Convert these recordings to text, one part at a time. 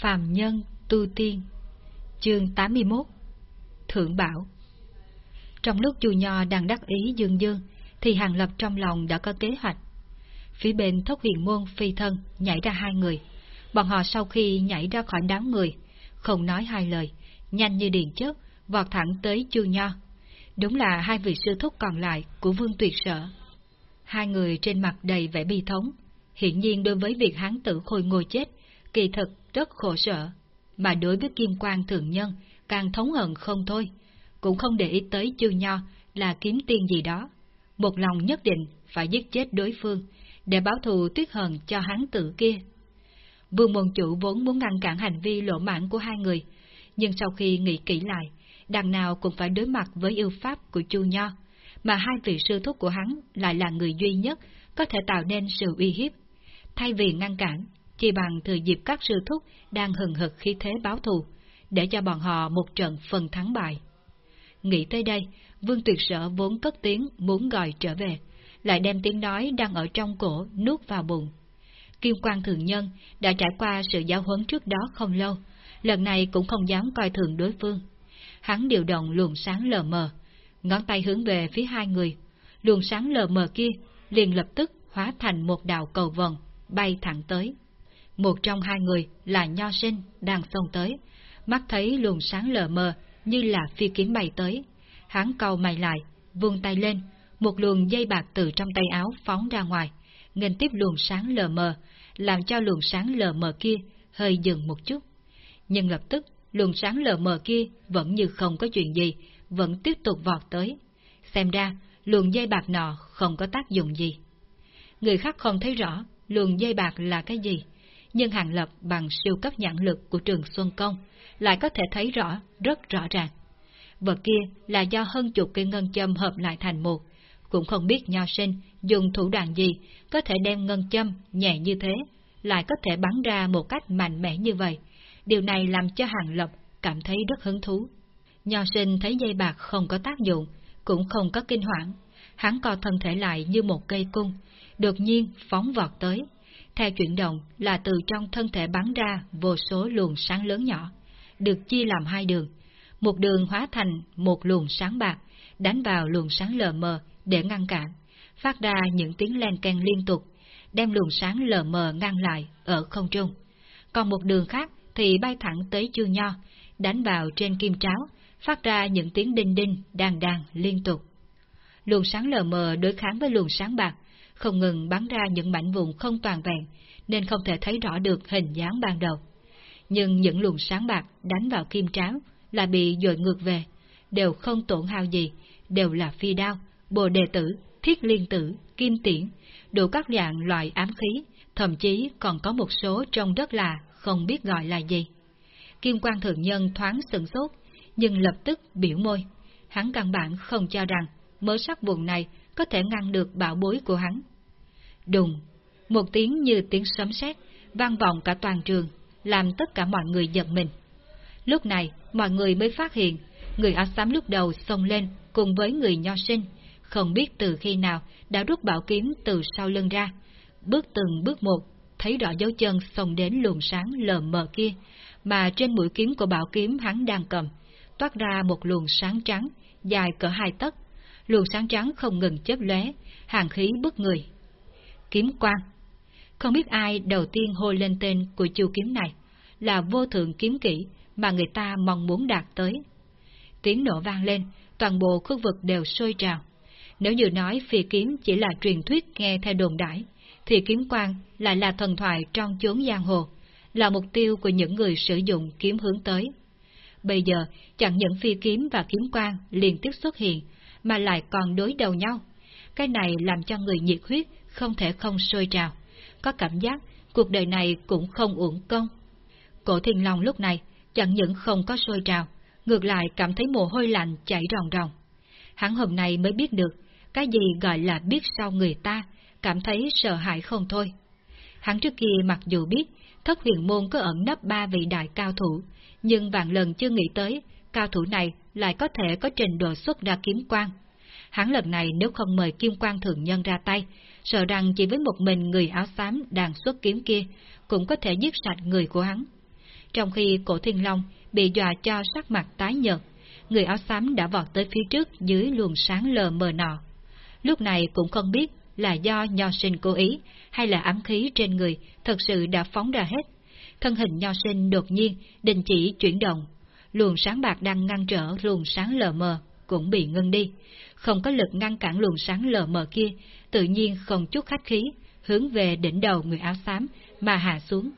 Phàm Nhân Tu Tiên Chương 81 Thượng Bảo Trong lúc chu Nho đang đắc ý dương dương, thì Hàng Lập trong lòng đã có kế hoạch. Phía bên thốc huyền môn phi thân nhảy ra hai người. Bọn họ sau khi nhảy ra khỏi đám người, không nói hai lời, nhanh như điện chớp, vọt thẳng tới chu Nho. Đúng là hai vị sư thúc còn lại của Vương Tuyệt Sở. Hai người trên mặt đầy vẻ bi thống, hiển nhiên đối với việc hán tử khôi ngồi chết, kỳ thực rất khổ sở, mà đối với kim quan thượng nhân, càng thống hận không thôi, cũng không để ý tới chư nho là kiếm tiên gì đó. Một lòng nhất định phải giết chết đối phương, để báo thù tuyết hận cho hán tử kia. Vương môn chủ vốn muốn ngăn cản hành vi lộ mãn của hai người, nhưng sau khi nghĩ kỹ lại, đằng nào cũng phải đối mặt với yêu pháp của Chu Nho, mà hai vị sư thúc của hắn lại là người duy nhất có thể tạo nên sự uy hiếp. Thay vì ngăn cản, chi bằng thừa dịp các sư thúc đang hừng hực khí thế báo thù, để cho bọn họ một trận phần thắng bại. Nghĩ tới đây, Vương Tuyệt Sở vốn cất tiếng muốn gọi trở về, lại đem tiếng nói đang ở trong cổ nuốt vào bụng. Kim Quang Thường Nhân đã trải qua sự giáo huấn trước đó không lâu, lần này cũng không dám coi thường đối phương. Hắn điều động luồng sáng lờ mờ, ngón tay hướng về phía hai người, luồng sáng lờ mờ kia liền lập tức hóa thành một đạo cầu vòng, bay thẳng tới. Một trong hai người là Nho Sinh đang xông tới, mắt thấy luồng sáng lờ mờ như là phi kiếm bay tới. Hắn cầu mày lại, vung tay lên, một luồng dây bạc từ trong tay áo phóng ra ngoài, nghênh tiếp luồng sáng lờ mờ, làm cho luồng sáng lờ mờ kia hơi dừng một chút. Nhưng lập tức, luồng sáng lờ mờ kia vẫn như không có chuyện gì, vẫn tiếp tục vọt tới. Xem ra, luồng dây bạc nọ không có tác dụng gì. Người khác không thấy rõ luồng dây bạc là cái gì, nhưng Hàng Lập bằng siêu cấp nhãn lực của trường Xuân Công lại có thể thấy rõ, rất rõ ràng. Vật kia là do hơn chục cây ngân châm hợp lại thành một, cũng không biết nho sinh dùng thủ đoạn gì có thể đem ngân châm nhẹ như thế, lại có thể bắn ra một cách mạnh mẽ như vậy. Điều này làm cho Hàng Lập cảm thấy rất hứng thú. Nho sinh thấy dây bạc không có tác dụng, cũng không có kinh hoảng. Hắn co thân thể lại như một cây cung, đột nhiên phóng vọt tới. Theo chuyển động là từ trong thân thể bắn ra vô số luồng sáng lớn nhỏ, được chia làm hai đường. Một đường hóa thành một luồng sáng bạc, đánh vào luồng sáng lờ mờ để ngăn cản, phát ra những tiếng len keng liên tục, đem luồng sáng lờ mờ ngăn lại ở không trung. Còn một đường khác thì bay thẳng tới chư nho, đánh vào trên kim tráo, phát ra những tiếng đinh đinh, đàn đàn liên tục. Luồng sáng lờ mờ đối kháng với luồng sáng bạc, không ngừng bắn ra những mảnh vụn không toàn vẹn, nên không thể thấy rõ được hình dáng ban đầu. Nhưng những luồng sáng bạc đánh vào kim tráo là bị dội ngược về, đều không tổn hao gì, đều là phi đao, bồ đề tử, thiết liên tử, kim tiễn, đủ các dạng loại ám khí, thậm chí còn có một số trông rất là không biết gọi là gì. Kim quan thượng nhân thoáng sừng sốt, nhưng lập tức biểu môi. Hắn căn bản không cho rằng mớ sắc vùng này có thể ngăn được bảo bối của hắn. Đùng, một tiếng như tiếng sấm sét vang vọng cả toàn trường, làm tất cả mọi người giật mình. Lúc này, mọi người mới phát hiện, người áo xám lúc đầu xông lên cùng với người nho sinh, không biết từ khi nào đã rút bảo kiếm từ sau lưng ra. Bước từng bước một, thấy rõ dấu chân xông đến luồng sáng lờ mờ kia, mà trên mũi kiếm của bảo kiếm hắn đang cầm, toát ra một luồng sáng trắng, dài cỡ hai tấc. Luồng sáng trắng không ngừng chớp lóe, hàng khí bức người. Kiếm quang Không biết ai đầu tiên hô lên tên của chu kiếm này, là vô thượng kiếm kỹ mà người ta mong muốn đạt tới. Tiếng nổ vang lên, toàn bộ khu vực đều sôi trào. Nếu như nói phi kiếm chỉ là truyền thuyết nghe theo đồn đãi, thì kiếm quang lại là thần thoại trong chốn giang hồ, là mục tiêu của những người sử dụng kiếm hướng tới. Bây giờ, chẳng những phi kiếm và kiếm quang liên tiếp xuất hiện, mà lại còn đối đầu nhau. Cái này làm cho người nhiệt huyết không thể không sôi trào, có cảm giác cuộc đời này cũng không uổng công. Cổ thiên long lúc này chẳng những không có sôi trào, ngược lại cảm thấy mồ hôi lạnh chảy ròng ròng. Hắn hôm nay mới biết được, cái gì gọi là biết sau người ta, cảm thấy sợ hãi không thôi. Hắn trước kia mặc dù biết thất huyền môn có ẩn nấp ba vị đại cao thủ, nhưng vạn lần chưa nghĩ tới cao thủ này lại có thể có trình độ xuất ra kiếm quang. Hắn lần này nếu không mời kim quang thượng nhân ra tay, sợ rằng chỉ với một mình người áo xám đang xuất kiếm kia cũng có thể giết sạch người của hắn. Trong khi cổ thiên long bị dọa cho sắc mặt tái nhợt, người áo xám đã vọt tới phía trước dưới luồng sáng lờ mờ nọ. Lúc này cũng không biết là do nho sinh cố ý hay là ám khí trên người thật sự đã phóng ra hết. Thân hình nho sinh đột nhiên đình chỉ chuyển động, luồng sáng bạc đang ngăn trở luồng sáng lờ mờ cũng bị ngưng đi, không có lực ngăn cản luồng sáng lờ mờ kia, tự nhiên không chút khách khí, hướng về đỉnh đầu người áo xám mà hạ xuống.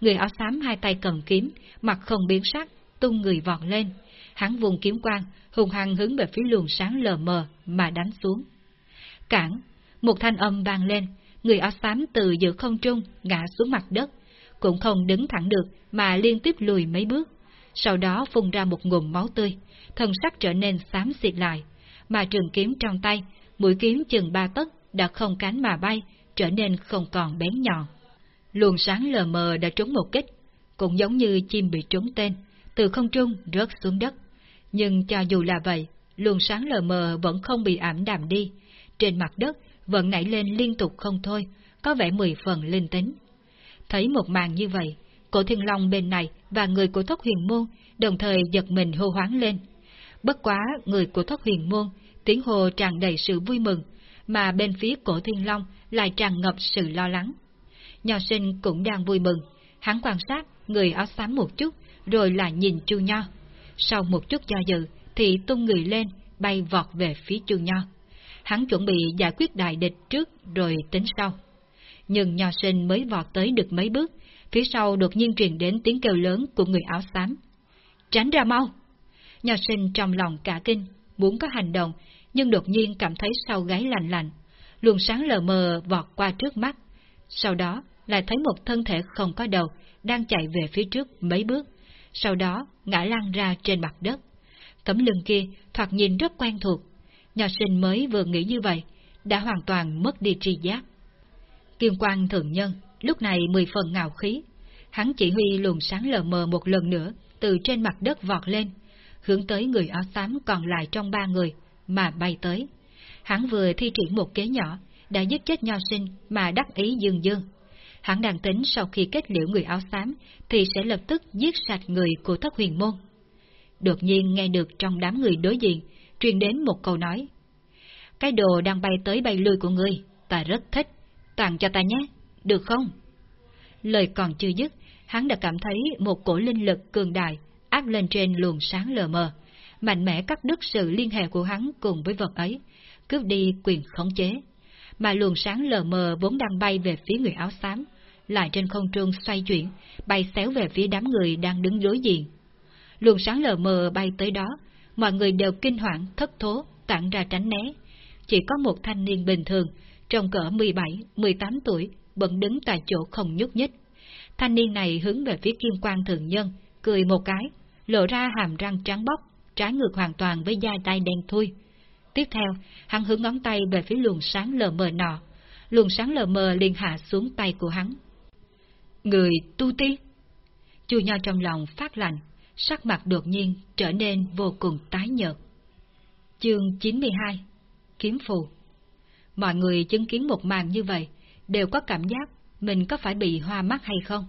Người áo xám hai tay cầm kiếm, mặt không biến sắc, tung người vọt lên. Hắn vùng kiếm quang, hùng hăng hướng về phía luồng sáng lờ mờ mà đánh xuống. Cản, một thanh âm vang lên, người áo xám từ giữa không trung ngã xuống mặt đất, cũng không đứng thẳng được mà liên tiếp lùi mấy bước. Sau đó phun ra một ngụm máu tươi, thân sắc trở nên xám xịt lại, mà trường kiếm trong tay, mũi kiếm chừng ba tấc đã không cánh mà bay, trở nên không còn bén nhọn. Luồng sáng lờ mờ đã trúng một kích, cũng giống như chim bị trúng tên, từ không trung rớt xuống đất. Nhưng cho dù là vậy, luồng sáng lờ mờ vẫn không bị ảm đạm đi. Trên mặt đất vẫn nảy lên liên tục không thôi, có vẻ mười phần linh tính. Thấy một màn như vậy, cổ thiên long bên này và người của thất huyền môn đồng thời giật mình hô hoáng lên. Bất quá người của thất huyền môn, tiếng hồ tràn đầy sự vui mừng, mà bên phía cổ thiên long lại tràn ngập sự lo lắng. Nho sinh cũng đang vui mừng, hắn quan sát người áo xám một chút, rồi lại nhìn chu nho. Sau một chút do dự, thì tung người lên, bay vọt về phía chu nho. Hắn chuẩn bị giải quyết đại địch trước rồi tính sau. Nhưng nho sinh mới vọt tới được mấy bước, phía sau đột nhiên truyền đến tiếng kêu lớn của người áo xám. Tránh ra mau! Nho sinh trong lòng cả kinh, muốn có hành động, nhưng đột nhiên cảm thấy sau gáy lạnh lạnh. Luồng sáng lờ mờ vọt qua trước mắt. Sau đó, lại thấy một thân thể không có đầu, đang chạy về phía trước mấy bước. Sau đó, ngã lăn ra trên mặt đất. Tấm lưng kia thoạt nhìn rất quen thuộc. Nhà sinh mới vừa nghĩ như vậy, đã hoàn toàn mất đi tri giác. Kim quang thượng nhân, lúc này mười phần ngạo khí. Hắn chỉ huy luồng sáng lờ mờ một lần nữa, từ trên mặt đất vọt lên, hướng tới người áo xám còn lại trong ba người, mà bay tới. Hắn vừa thi triển một kế nhỏ, đã giết chết nho sinh mà đắc ý dương dương. Hắn đang tính sau khi kết liễu người áo xám thì sẽ lập tức giết sạch người của thất huyền môn. Đột nhiên nghe được trong đám người đối diện, truyền đến một câu nói. Cái đồ đang bay tới bay lui của ngươi, ta rất thích, tặng cho ta nhé, được không? Lời còn chưa dứt, hắn đã cảm thấy một cổ linh lực cường đại áp lên trên luồng sáng lờ mờ, mạnh mẽ cắt đứt sự liên hệ của hắn cùng với vật ấy, cướp đi quyền khống chế. Mà luồng sáng lờ mờ vốn đang bay về phía người áo xám, lại trên không trung xoay chuyển, bay xéo về phía đám người đang đứng đối diện. Luồng sáng lờ mờ bay tới đó, mọi người đều kinh hoảng, thất thố, tản ra tránh né. Chỉ có một thanh niên bình thường, trong cỡ 17, 18 tuổi, vẫn đứng tại chỗ không nhúc nhích. Thanh niên này hướng về phía kim quan thượng nhân, cười một cái, lộ ra hàm răng trắng bóc, trái ngược hoàn toàn với da tay đen thui. Tiếp theo, hắn hướng ngón tay về phía luồng sáng lờ mờ nọ, luồng sáng lờ mờ liền hạ xuống tay của hắn. Người tu tiên. Chu Nho trong lòng phát lạnh, sắc mặt đột nhiên trở nên vô cùng tái nhợt. Chương 92 Kiếm phù Mọi người chứng kiến một màn như vậy, đều có cảm giác mình có phải bị hoa mắt hay không.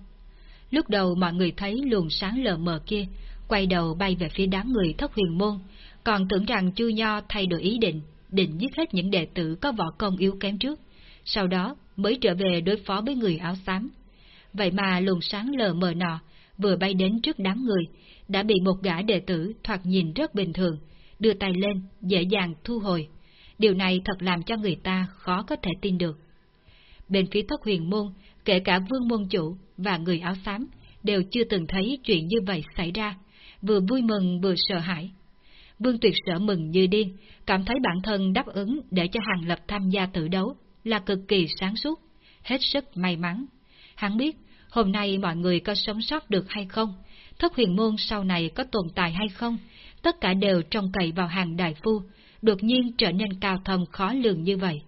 Lúc đầu mọi người thấy luồng sáng lờ mờ kia, quay đầu bay về phía đám người thất huyền môn, còn tưởng rằng Chu Nho thay đổi ý định, định giết hết những đệ tử có võ công yếu kém trước, sau đó mới trở về đối phó với người áo xám. Vậy mà luồng sáng lờ mờ nọ, vừa bay đến trước đám người, đã bị một gã đệ tử thoạt nhìn rất bình thường, đưa tay lên, dễ dàng thu hồi. Điều này thật làm cho người ta khó có thể tin được. Bên phía thất huyền môn, kể cả vương môn chủ và người áo xám, đều chưa từng thấy chuyện như vậy xảy ra, vừa vui mừng vừa sợ hãi. Vương Tuyệt sợ mừng như điên, cảm thấy bản thân đáp ứng để cho Hàng Lập tham gia tự đấu là cực kỳ sáng suốt, hết sức may mắn. Hắn biết, hôm nay mọi người có sống sót được hay không, thất huyền môn sau này có tồn tại hay không, tất cả đều trông cậy vào hàng đại phu, đột nhiên trở nên cao thầm khó lường như vậy.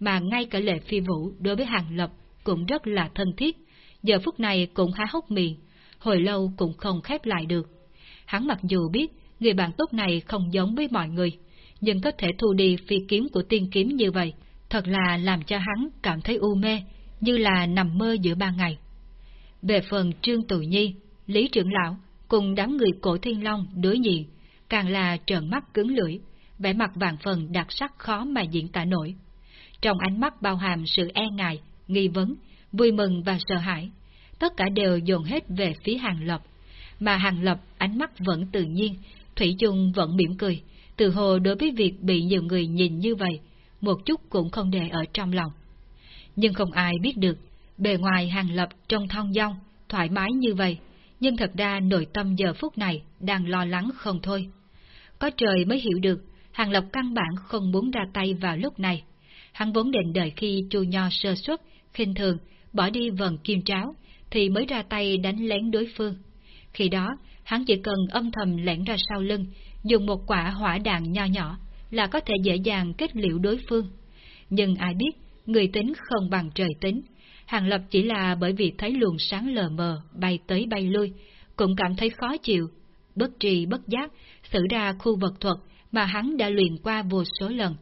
Mà ngay cả lệ phi vũ đối với hàng lập cũng rất là thân thiết, giờ phút này cũng há hốc miệng, hồi lâu cũng không khép lại được. Hắn mặc dù biết người bạn tốt này không giống với mọi người, nhưng có thể thu đi phi kiếm của tiên kiếm như vậy, thật là làm cho hắn cảm thấy u mê, như là nằm mơ giữa ban ngày. Về phần Trương Tụ Nhi, Lý trưởng lão cùng đám người cổ thiên long đối diện, càng là trợn mắt cứng lưỡi, vẻ mặt vàng phần đặc sắc khó mà diễn tả nổi. Trong ánh mắt bao hàm sự e ngại, nghi vấn, vui mừng và sợ hãi, tất cả đều dồn hết về phía Hàng Lập, mà Hàng Lập ánh mắt vẫn tự nhiên, Thủy chung vẫn mỉm cười, từ hồ đối với việc bị nhiều người nhìn như vậy, một chút cũng không để ở trong lòng. Nhưng không ai biết được, bề ngoài Hàng Lập trong thong dong, thoải mái như vậy, nhưng thật ra nội tâm giờ phút này đang lo lắng không thôi. Có trời mới hiểu được, Hàng Lập căn bản không muốn ra tay vào lúc này. Hắn vốn định đợi khi chu nho sơ xuất, khinh thường, bỏ đi vần kim tráo, thì mới ra tay đánh lén đối phương. Khi đó, hắn chỉ cần âm thầm lẻn ra sau lưng, dùng một quả hỏa đạn nho nhỏ là có thể dễ dàng kết liễu đối phương. Nhưng ai biết, người tính không bằng trời tính. Hàng Lập chỉ là bởi vì thấy luồng sáng lờ mờ bay tới bay lui, cũng cảm thấy khó chịu. Bất trì bất giác, xử ra khu vật thuật mà hắn đã luyện qua vô số lần.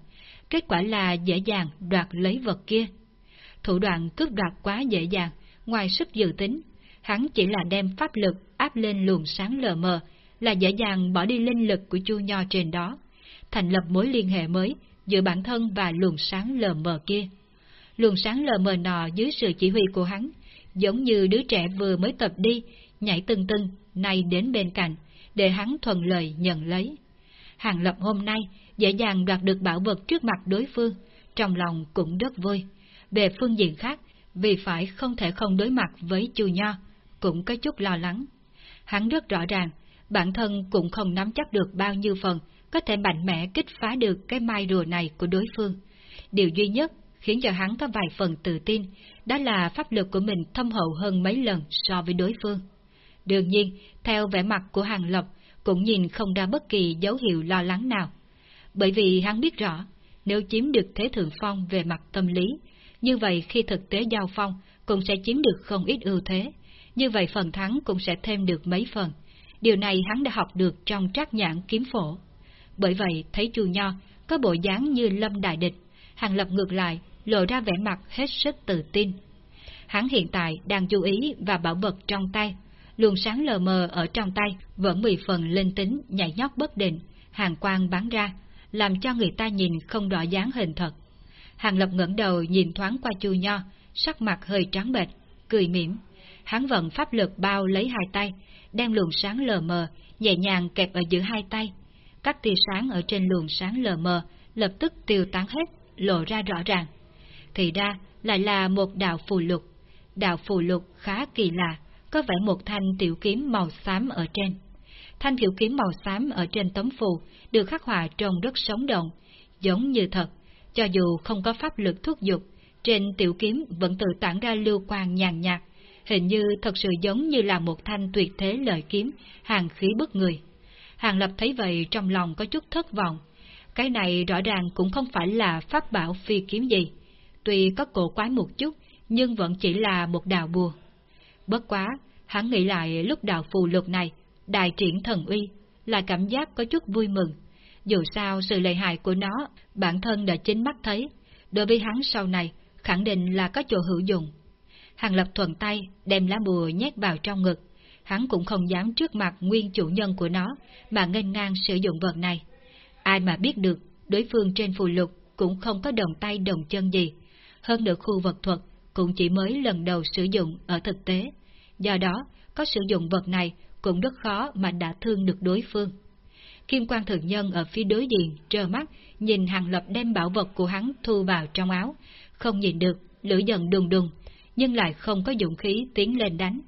Kết quả là dễ dàng đoạt lấy vật kia. Thủ đoạn cướp đoạt quá dễ dàng, ngoài sức dự tính, hắn chỉ là đem pháp lực áp lên luồng sáng lờ mờ, là dễ dàng bỏ đi linh lực của chu nho trên đó, thành lập mối liên hệ mới giữa bản thân và luồng sáng lờ mờ kia. Luồng sáng lờ mờ nọ dưới sự chỉ huy của hắn, giống như đứa trẻ vừa mới tập đi, nhảy tưng tưng, nay đến bên cạnh, để hắn thuận lợi nhận lấy. Hàng Lập hôm nay dễ dàng đoạt được bảo vật trước mặt đối phương, trong lòng cũng rất vui. Về phương diện khác, vì phải không thể không đối mặt với Chu Nho, cũng có chút lo lắng. Hắn rất rõ ràng, bản thân cũng không nắm chắc được bao nhiêu phần có thể mạnh mẽ kích phá được cái mai rùa này của đối phương. Điều duy nhất khiến cho hắn có vài phần tự tin, đó là pháp lực của mình thâm hậu hơn mấy lần so với đối phương. Đương nhiên, theo vẻ mặt của Hàng Lập, cũng nhìn không ra bất kỳ dấu hiệu lo lắng nào. Bởi vì hắn biết rõ, nếu chiếm được thế thượng phong về mặt tâm lý, như vậy khi thực tế giao phong cũng sẽ chiếm được không ít ưu thế, như vậy phần thắng cũng sẽ thêm được mấy phần. Điều này hắn đã học được trong trác nhãn kiếm phổ. Bởi vậy, thấy chu nho có bộ dáng như lâm đại địch, hàng lập ngược lại, lộ ra vẻ mặt hết sức tự tin. Hắn hiện tại đang chú ý và bảo vật trong tay, luồng sáng lờ mờ ở trong tay vẫn mười phần linh tính nhảy nhót bất định, hàng quang bắn ra, làm cho người ta nhìn không rõ dáng hình thật. Hàng Lập ngẩng đầu nhìn thoáng qua Chu Nho, sắc mặt hơi trắng bệch, cười mỉm. Hắn vận pháp lực bao lấy hai tay, đem luồng sáng lờ mờ, nhẹ nhàng kẹp ở giữa hai tay. Các tia sáng ở trên luồng sáng lờ mờ lập tức tiêu tán hết, lộ ra rõ ràng. Thì ra lại là một đạo phù lục. Đạo phù lục khá kỳ lạ, có vẻ một thanh tiểu kiếm màu xám ở trên. Thanh tiểu kiếm màu xám ở trên tấm phù được khắc họa trông rất sống động, giống như thật, cho dù không có pháp lực thúc giục, trên tiểu kiếm vẫn tự tản ra lưu quang nhàn nhạt, hình như thật sự giống như là một thanh tuyệt thế lợi kiếm, hàng khí bức người. Hàng Lập thấy vậy trong lòng có chút thất vọng. Cái này rõ ràng cũng không phải là pháp bảo phi kiếm gì. Tuy có cổ quái một chút, nhưng vẫn chỉ là một đạo bùa. Bất quá, hắn nghĩ lại lúc đạo phù lục này, đại triển thần uy, là cảm giác có chút vui mừng. Dù sao sự lợi hại của nó, bản thân đã chính mắt thấy, đối với hắn sau này, khẳng định là có chỗ hữu dụng. Hàng lập thuận tay, đem lá bùa nhét vào trong ngực, hắn cũng không dám trước mặt nguyên chủ nhân của nó, mà nghênh ngang sử dụng vật này. Ai mà biết được, đối phương trên phù lục cũng không có đồng tay đồng chân gì. Hơn nữa khu vật thuật cũng chỉ mới lần đầu sử dụng ở thực tế. Do đó, có sử dụng vật này cũng rất khó mà đã thương được đối phương. Kim quan thượng nhân ở phía đối diện, trơ mắt, nhìn hàng lập đem bảo vật của hắn thu vào trong áo, không nhìn được, lửa giận đùng đùng, nhưng lại không có dụng khí tiến lên đánh.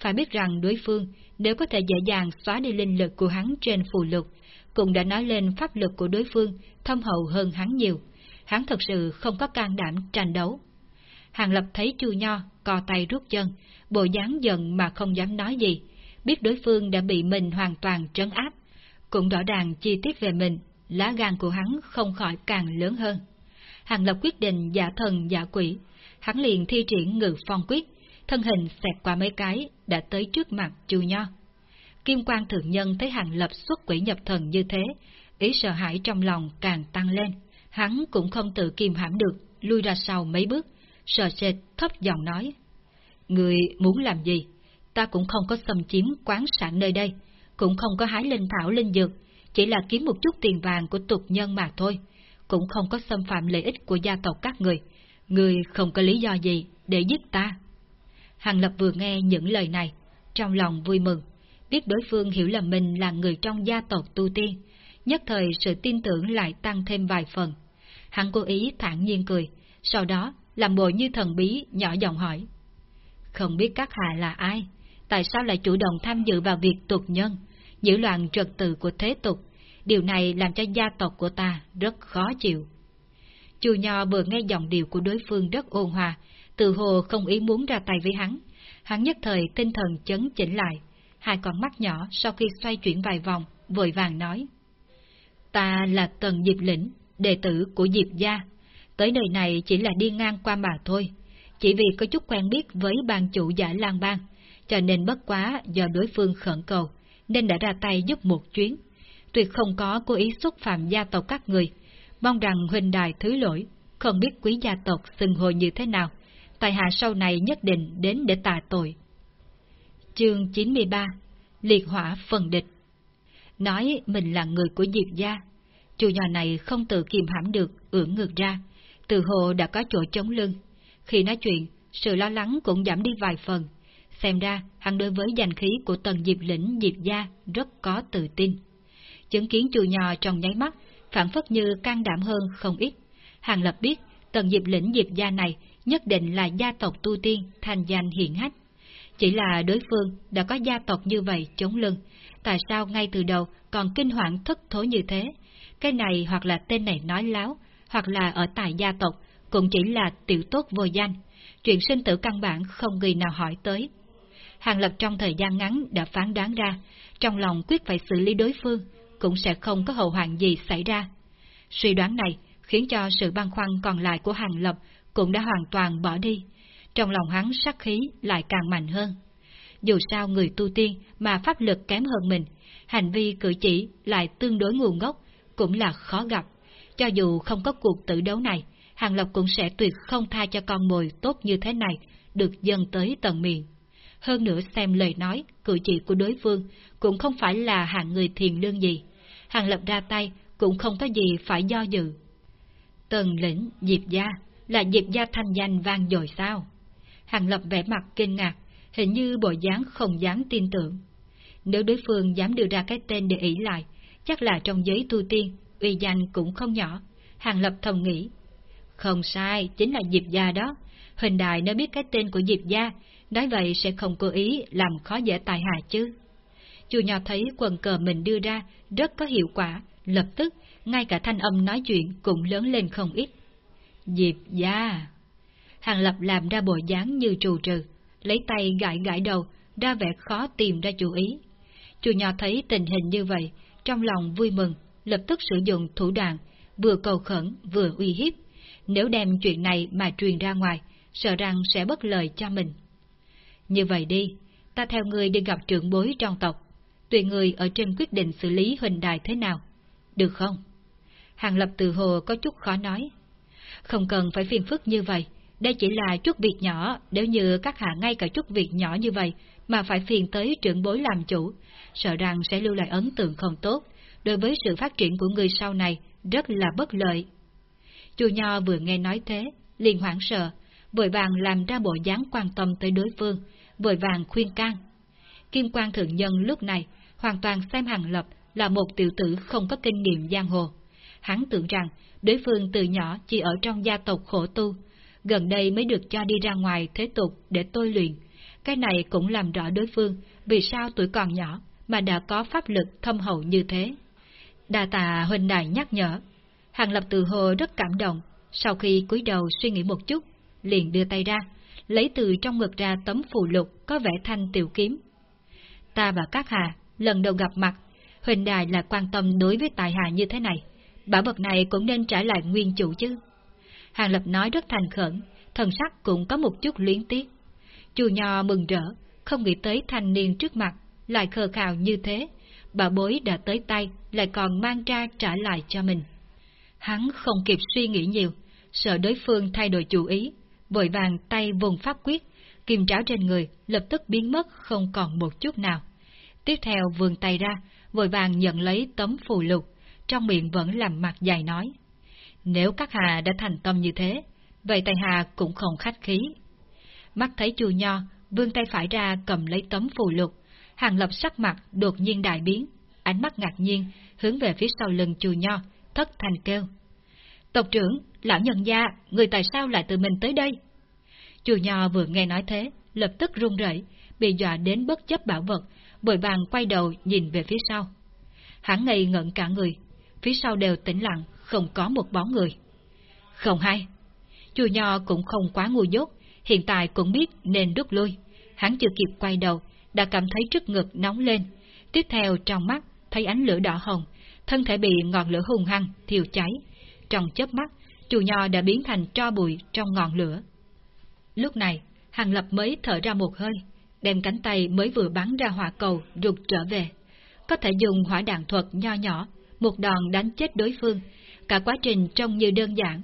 Phải biết rằng đối phương, nếu có thể dễ dàng xóa đi linh lực của hắn trên phù lục, cũng đã nói lên pháp lực của đối phương thâm hậu hơn hắn nhiều. Hắn thật sự không có can đảm tranh đấu. Hàng Lập thấy Chu Nho co tay rút chân, bộ dáng giận mà không dám nói gì, biết đối phương đã bị mình hoàn toàn trấn áp, cũng rõ ràng chi tiết về mình, lá gan của hắn không khỏi càng lớn hơn. Hàng Lập quyết định giả thần giả quỷ, hắn liền thi triển ngự phong quyết, thân hình xẹt qua mấy cái, đã tới trước mặt Chu Nho. Kim quan thượng nhân thấy Hàng Lập xuất quỷ nhập thần như thế, ý sợ hãi trong lòng càng tăng lên. Hắn cũng không tự kiềm hãm được, lui ra sau mấy bước, sợ sệt thấp giọng nói. Người muốn làm gì? Ta cũng không có xâm chiếm quán sản nơi đây, cũng không có hái linh thảo linh dược, chỉ là kiếm một chút tiền vàng của tục nhân mà thôi, cũng không có xâm phạm lợi ích của gia tộc các người. Người không có lý do gì để giết ta. Hàng Lập vừa nghe những lời này, trong lòng vui mừng, biết đối phương hiểu là mình là người trong gia tộc tu tiên, nhất thời sự tin tưởng lại tăng thêm vài phần. Hắn cố ý thản nhiên cười, sau đó làm bộ như thần bí nhỏ giọng hỏi. Không biết các hạ là ai? Tại sao lại chủ động tham dự vào việc tục nhân, giữ loạn trật tự của thế tục? Điều này làm cho gia tộc của ta rất khó chịu. Chu Nho vừa nghe giọng điệu của đối phương rất ôn hòa, từ hồ không ý muốn ra tay với hắn. Hắn nhất thời tinh thần chấn chỉnh lại, hai con mắt nhỏ sau khi xoay chuyển vài vòng, vội vàng nói. Ta là Tần Diệp Lĩnh, đệ tử của Diệp Gia. Tới nơi này chỉ là đi ngang qua mà thôi. Chỉ vì có chút quen biết với bàn chủ giả Lan Bang, cho nên bất quá do đối phương khẩn cầu, nên đã ra tay giúp một chuyến. Tuyệt không có cố ý xúc phạm gia tộc các người, mong rằng huynh đài thứ lỗi, không biết quý gia tộc xưng hồi như thế nào, tại hạ sau này nhất định đến để tạ tội. Chương 93 Liệt hỏa phần địch Nói mình là người của Diệp gia, chủ nhỏ này không tự kiềm hãm được, ưỡn ngược ra, từ hồ đã có chỗ chống lưng. Khi nói chuyện, sự lo lắng cũng giảm đi vài phần. Xem ra, hắn đối với danh khí của tần Diệp lĩnh Diệp gia rất có tự tin. Chứng kiến chùa nhỏ trong nháy mắt, phản phất như can đảm hơn không ít. Hàng lập biết, tần Diệp lĩnh Diệp gia này nhất định là gia tộc tu tiên, thành danh hiển hách. Chỉ là đối phương đã có gia tộc như vậy chống lưng, tại sao ngay từ đầu còn kinh hoảng thất thối như thế? Cái này hoặc là tên này nói láo, hoặc là ở tại gia tộc, cũng chỉ là tiểu tốt vô danh. Chuyện sinh tử căn bản không người nào hỏi tới. Hàng Lập trong thời gian ngắn đã phán đoán ra, trong lòng quyết phải xử lý đối phương, cũng sẽ không có hậu hoạn gì xảy ra. Suy đoán này khiến cho sự băn khoăn còn lại của Hàng Lập cũng đã hoàn toàn bỏ đi. Trong lòng hắn sắc khí lại càng mạnh hơn. Dù sao người tu tiên mà pháp lực kém hơn mình, hành vi cử chỉ lại tương đối ngu ngốc, cũng là khó gặp. Cho dù không có cuộc tử đấu này, Hàng Lập cũng sẽ tuyệt không tha cho con mồi tốt như thế này, được dâng tới tận miệng. Hơn nữa xem lời nói, cử chỉ của đối phương cũng không phải là hạng người thiền lương gì. Hàng Lập ra tay cũng không có gì phải do dự. Tần lĩnh Diệp Gia là Diệp Gia thanh danh vang dội sao? Hàng Lập vẻ mặt kinh ngạc, hình như bộ dáng không dám tin tưởng. Nếu đối phương dám đưa ra cái tên để ý lại, chắc là trong giới tu tiên, uy danh cũng không nhỏ. Hàng Lập thầm nghĩ. Không sai, chính là Diệp Gia đó. Huỳnh Đại nếu biết cái tên của Diệp Gia, nói vậy sẽ không cố ý làm khó dễ tài hạ chứ. Chu nhỏ thấy quần cờ mình đưa ra rất có hiệu quả, lập tức, ngay cả thanh âm nói chuyện cũng lớn lên không ít. Diệp Gia Hàng Lập làm ra bộ dáng như trù trừ, lấy tay gãi gãi đầu, ra vẻ khó tìm ra chủ ý. Chu nhỏ thấy tình hình như vậy, trong lòng vui mừng, lập tức sử dụng thủ đoạn, vừa cầu khẩn vừa uy hiếp. Nếu đem chuyện này mà truyền ra ngoài, sợ rằng sẽ bất lợi cho mình. Như vậy đi, ta theo người đi gặp trưởng bối trong tộc, tùy người ở trên quyết định xử lý huỳnh đài thế nào. Được không? Hàng lập từ hồ có chút khó nói. Không cần phải phiền phức như vậy, đây chỉ là chút việc nhỏ, nếu như các hạ ngay cả chút việc nhỏ như vậy mà phải phiền tới trưởng bối làm chủ, sợ rằng sẽ lưu lại ấn tượng không tốt, đối với sự phát triển của người sau này rất là bất lợi. Chu Nho vừa nghe nói thế, liền hoảng sợ, vội vàng làm ra bộ dáng quan tâm tới đối phương, vội vàng khuyên can. Kim quan thượng nhân lúc này hoàn toàn xem Hàng Lập là một tiểu tử không có kinh nghiệm giang hồ. Hắn tưởng rằng đối phương từ nhỏ chỉ ở trong gia tộc khổ tu, gần đây mới được cho đi ra ngoài thế tục để tôi luyện. Cái này cũng làm rõ đối phương vì sao tuổi còn nhỏ mà đã có pháp lực thâm hậu như thế. Đà tà huynh đại nhắc nhở. Hàng lập từ hồ rất cảm động, sau khi cúi đầu suy nghĩ một chút, liền đưa tay ra, lấy từ trong ngực ra tấm phù lục có vẻ thanh tiểu kiếm. Ta và các hà, lần đầu gặp mặt, huynh đài là quan tâm đối với tài hà như thế này, bảo vật này cũng nên trả lại nguyên chủ chứ. Hàng Lập nói rất thành khẩn, thần sắc cũng có một chút luyến tiếc. Chu nho mừng rỡ, không nghĩ tới thanh niên trước mặt, lại khờ khào như thế, bà bối đã tới tay, lại còn mang ra trả lại cho mình. Hắn không kịp suy nghĩ nhiều, sợ đối phương thay đổi chủ ý, vội vàng tay vùng pháp quyết, kim tráo trên người lập tức biến mất không còn một chút nào. Tiếp theo vườn tay ra, vội vàng nhận lấy tấm phù lục, trong miệng vẫn làm mặt dài nói. Nếu các hà đã thành tâm như thế, vậy tài hà cũng không khách khí. Mắt thấy chu nho, vươn tay phải ra cầm lấy tấm phù lục, hàng lập sắc mặt đột nhiên đại biến, ánh mắt ngạc nhiên, hướng về phía sau lưng chu nho, thất thành kêu. Tộc trưởng, lão nhân gia, người tại sao lại tự mình tới đây? chùa nho vừa nghe nói thế, lập tức run rẩy, bị dọa đến bất chấp bảo vật, vội vàng quay đầu nhìn về phía sau. Hắn ngây ngẩn cả người, phía sau đều tĩnh lặng, không có một bóng người. Không hay. chùa Nho cũng không quá ngu dốt, hiện tại cũng biết nên rút lui. Hắn chưa kịp quay đầu, đã cảm thấy trước ngực nóng lên. Tiếp theo trong mắt, thấy ánh lửa đỏ hồng, thân thể bị ngọn lửa hùng hăng, thiêu cháy. Trong chớp mắt, Chu Nho đã biến thành tro bụi trong ngọn lửa. Lúc này, Hàng Lập mới thở ra một hơi, đem cánh tay mới vừa bắn ra hỏa cầu rụt trở về. Có thể dùng hỏa đạn thuật nho nhỏ, một đòn đánh chết đối phương, cả quá trình trông như đơn giản.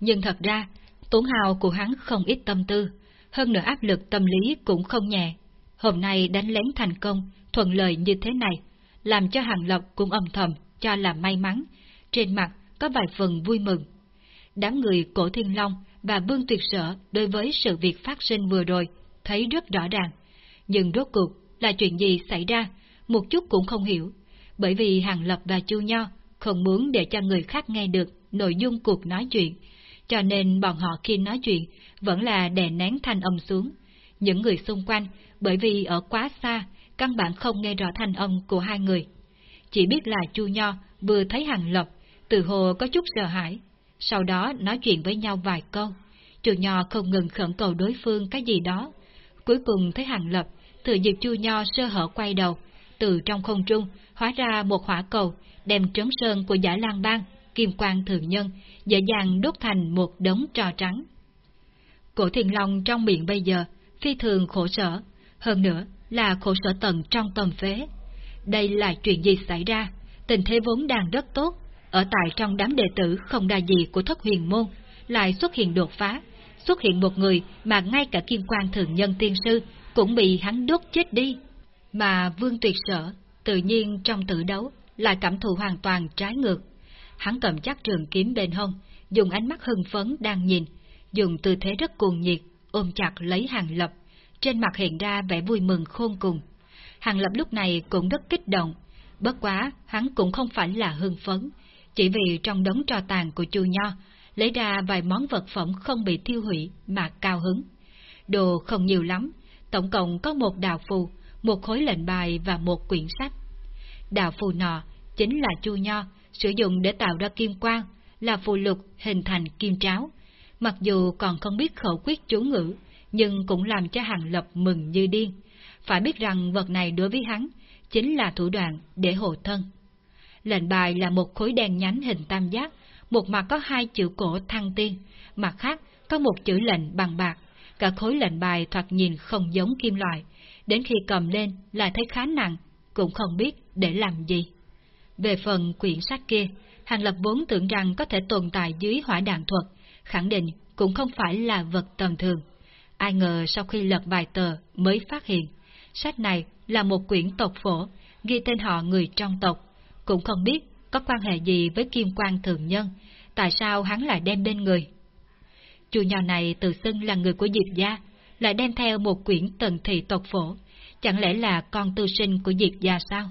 Nhưng thật ra, tổn hào của hắn không ít tâm tư, hơn nữa áp lực tâm lý cũng không nhẹ. Hôm nay đánh lén thành công, thuận lợi như thế này, làm cho Hàng Lập cũng âm thầm cho là may mắn, trên mặt có vài phần vui mừng. Đám người cổ thiên long và vương tuyệt sở đối với sự việc phát sinh vừa rồi, thấy rất rõ ràng. Nhưng rốt cuộc là chuyện gì xảy ra, một chút cũng không hiểu, bởi vì Hàng Lập và Chu Nho không muốn để cho người khác nghe được nội dung cuộc nói chuyện, cho nên bọn họ khi nói chuyện vẫn là đè nén thanh âm xuống. Những người xung quanh, bởi vì ở quá xa, căn bản không nghe rõ thanh âm của hai người. Chỉ biết là Chu Nho vừa thấy Hàng Lập, từ hồ có chút sợ hãi, sau đó nói chuyện với nhau vài câu. Chu Nho không ngừng khẩn cầu đối phương cái gì đó. Cuối cùng thấy Hàng Lập, thừa dịp Chu Nho sơ hở quay đầu, từ trong không trung hóa ra một hỏa cầu, đem trấn sơn của giả lang bang, kim quang thường nhân, dễ dàng đốt thành một đống trò trắng. Cổ thiền long trong miệng bây giờ, phi thường khổ sở, hơn nữa là khổ sở tận trong tâm phế. Đây là chuyện gì xảy ra? Tình thế vốn đang rất tốt, ở tại trong đám đệ tử không đa gì của thất huyền môn, lại xuất hiện đột phá, xuất hiện một người mà ngay cả kim quan thường nhân tiên sư cũng bị hắn đốt chết đi. Mà Vương Tuyệt Sở, tự nhiên trong tự đấu, lại cảm thụ hoàn toàn trái ngược. Hắn cầm chắc trường kiếm bên hông, dùng ánh mắt hưng phấn đang nhìn, dùng tư thế rất cuồng nhiệt, ôm chặt lấy hàng lập, trên mặt hiện ra vẻ vui mừng khôn cùng. Hàng lập lúc này cũng rất kích động, bất quá hắn cũng không phải là hưng phấn, chỉ vì trong đống trò tàn của chu nho, lấy ra vài món vật phẩm không bị thiêu hủy mà cao hứng. Đồ không nhiều lắm, tổng cộng có một đào phù, một khối lệnh bài và một quyển sách. Đạo phù nọ chính là chu nho, sử dụng để tạo ra kim quang, là phù lục hình thành kim tráo. Mặc dù còn không biết khẩu quyết chú ngữ, nhưng cũng làm cho Hàng Lập mừng như điên. Phải biết rằng vật này đối với hắn chính là thủ đoạn để hộ thân. Lệnh bài là một khối đen nhánh hình tam giác, một mặt có hai chữ cổ thăng tiên, mặt khác có một chữ lệnh bằng bạc. Cả khối lệnh bài thoạt nhìn không giống kim loại, đến khi cầm lên lại thấy khá nặng, cũng không biết để làm gì. Về phần quyển sách kia, Hàng Lập vốn tưởng rằng có thể tồn tại dưới hỏa đạn thuật, khẳng định cũng không phải là vật tầm thường. Ai ngờ sau khi lật vài tờ mới phát hiện, sách này là một quyển tộc phổ, ghi tên họ người trong tộc, cũng không biết có quan hệ gì với kim quan thường nhân, tại sao hắn lại đem bên người. Chủ nhỏ này tự xưng là người của Diệp gia, lại đem theo một quyển tần thị tộc phổ, chẳng lẽ là con tư sinh của Diệp gia sao?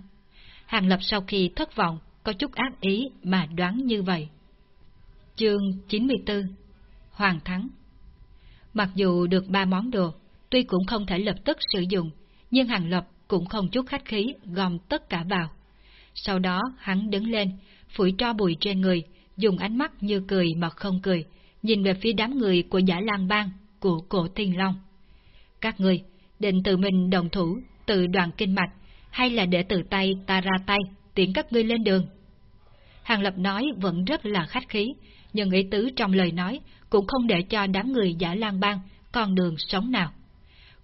Hàng Lập sau khi thất vọng, có chút ác ý mà đoán như vậy. Chương 94 Hoàng Thắng Mặc dù được ba món đồ, tuy cũng không thể lập tức sử dụng, nhưng Hàng Lập cũng không chút khách khí gom tất cả vào. Sau đó hắn đứng lên, phủi cho bụi trên người, dùng ánh mắt như cười mà không cười, nhìn về phía đám người của giả lang bang, của cổ tiên long. Các người, định tự mình đồng thủ, tự đoàn kinh mạch, hay là để tự tay ta ra tay, tiễn các ngươi lên đường? Hàng Lập nói vẫn rất là khách khí, nhưng ý tứ trong lời nói cũng không để cho đám người giả lang bang con đường sống nào.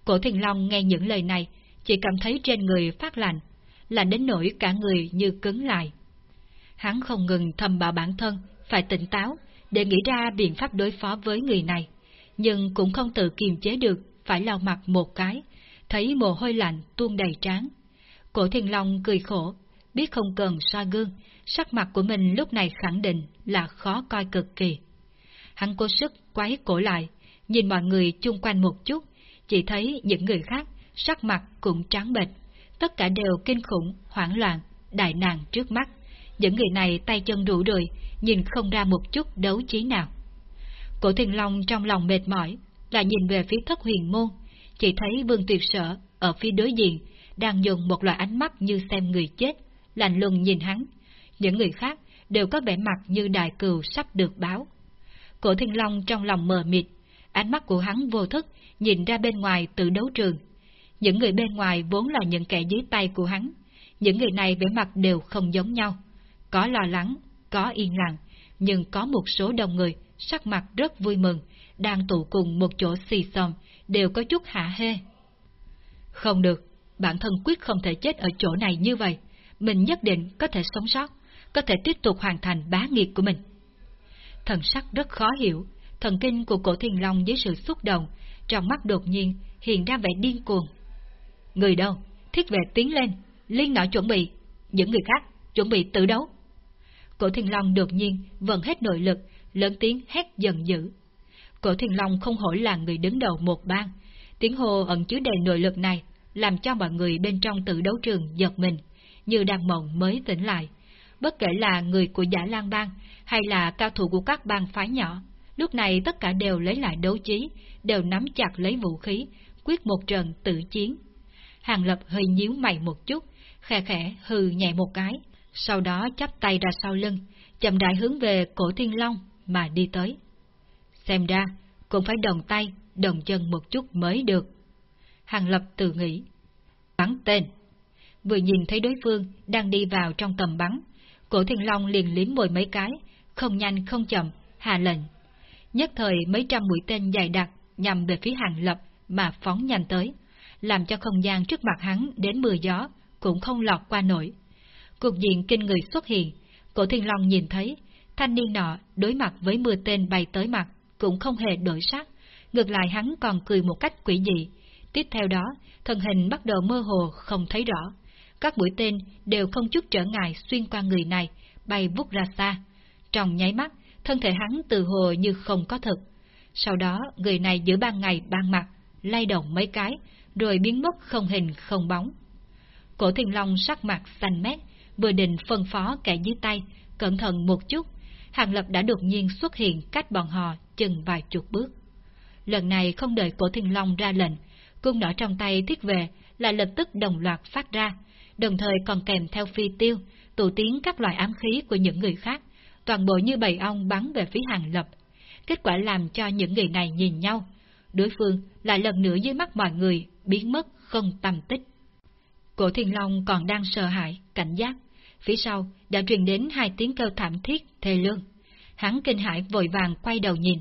Cổ Thiền Long nghe những lời này, chỉ cảm thấy trên người phát lạnh, là đến nỗi cả người như cứng lại. Hắn không ngừng thầm bảo bản thân, phải tỉnh táo, để nghĩ ra biện pháp đối phó với người này, nhưng cũng không tự kiềm chế được, phải lau mặt một cái, thấy mồ hôi lạnh tuôn đầy trán. Cổ Thiên Long cười khổ, biết không cần xoa gương, sắc mặt của mình lúc này khẳng định là khó coi cực kỳ. Hắn cố sức quấy cổ lại, nhìn mọi người chung quanh một chút, chỉ thấy những người khác sắc mặt cũng trắng bệch, tất cả đều kinh khủng, hoảng loạn, đại nạn trước mắt. Những người này tay chân đủ rượi, nhìn không ra một chút đấu trí nào. Cổ Thiên Long trong lòng mệt mỏi, lại nhìn về phía thất huyền môn, chỉ thấy Vương Tuyệt Sở ở phía đối diện đang dùng một loại ánh mắt như xem người chết, lạnh lùng nhìn hắn. Những người khác đều có vẻ mặt như đại cừu sắp được báo. Cổ Thiên Long trong lòng mờ mịt, ánh mắt của hắn vô thức nhìn ra bên ngoài từ đấu trường. Những người bên ngoài vốn là những kẻ dưới tay của hắn, những người này vẻ mặt đều không giống nhau. Có lo lắng, có yên lặng, nhưng có một số đông người sắc mặt rất vui mừng, đang tụ cùng một chỗ xì xòm, đều có chút hạ hê. Không được, bản thân quyết không thể chết ở chỗ này như vậy, mình nhất định có thể sống sót, có thể tiếp tục hoàn thành bá nghiệp của mình. Thần sắc rất khó hiểu, thần kinh của cổ thiền long dưới sự xúc động, trong mắt đột nhiên hiện ra vẻ điên cuồng. Người đâu? Thiết vệ tiến lên, liên nọ chuẩn bị, những người khác chuẩn bị tự đấu. Cổ thiền long đột nhiên vận hết nội lực, lớn tiếng hét giận dữ. Cổ thiền long không hổ là người đứng đầu một bang, tiếng hô ẩn chứa đầy nội lực này làm cho mọi người bên trong tự đấu trường giật mình, như đang mộng mới tỉnh lại. Bất kể là người của giả lang bang hay là cao thủ của các bang phái nhỏ, lúc này tất cả đều lấy lại đấu trí, đều nắm chặt lấy vũ khí, quyết một trận tự chiến. Hàng Lập hơi nhíu mày một chút, khẽ khẽ hừ nhẹ một cái, sau đó chắp tay ra sau lưng, chậm rãi hướng về cổ thiên long mà đi tới. Xem ra, cũng phải đồng tay, đồng chân một chút mới được. Hàng Lập tự nghĩ. Bắn tên. Vừa nhìn thấy đối phương đang đi vào trong tầm bắn, cổ thiên long liền liếm mồi mấy cái, không nhanh không chậm, hạ lệnh. Nhất thời mấy trăm mũi tên dài đặc nhằm về phía Hàng Lập mà phóng nhanh tới, làm cho không gian trước mặt hắn đến mưa gió cũng không lọt qua nổi. Cục diện kinh người xuất hiện, cổ thiên long nhìn thấy, thanh niên nọ đối mặt với mưa tên bay tới mặt cũng không hề đổi sắc, ngược lại hắn còn cười một cách quỷ dị. Tiếp theo đó, thân hình bắt đầu mơ hồ không thấy rõ. Các mũi tên đều không chút trở ngại xuyên qua người này, bay vút ra xa. Trong nháy mắt, thân thể hắn từ hồ như không có thực. Sau đó, người này giữa ban ngày ban mặt, lay động mấy cái, rồi biến mất không hình không bóng. Cổ Thiên long sắc mặt xanh mét, vừa định phân phó kẻ dưới tay, cẩn thận một chút, Hàng Lập đã đột nhiên xuất hiện cách bọn họ chừng vài chục bước. Lần này không đợi cổ thiên long ra lệnh, cung nỏ trong tay thiết về là lập tức đồng loạt phát ra, đồng thời còn kèm theo phi tiêu, tụ tiến các loại ám khí của những người khác, toàn bộ như bầy ong bắn về phía hàng lập. Kết quả làm cho những người này nhìn nhau, đối phương lại lần nữa dưới mắt mọi người biến mất không tầm tích. Cổ thiên long còn đang sợ hãi, cảnh giác, phía sau đã truyền đến hai tiếng kêu thảm thiết, thê lương. Hắn kinh hãi vội vàng quay đầu nhìn,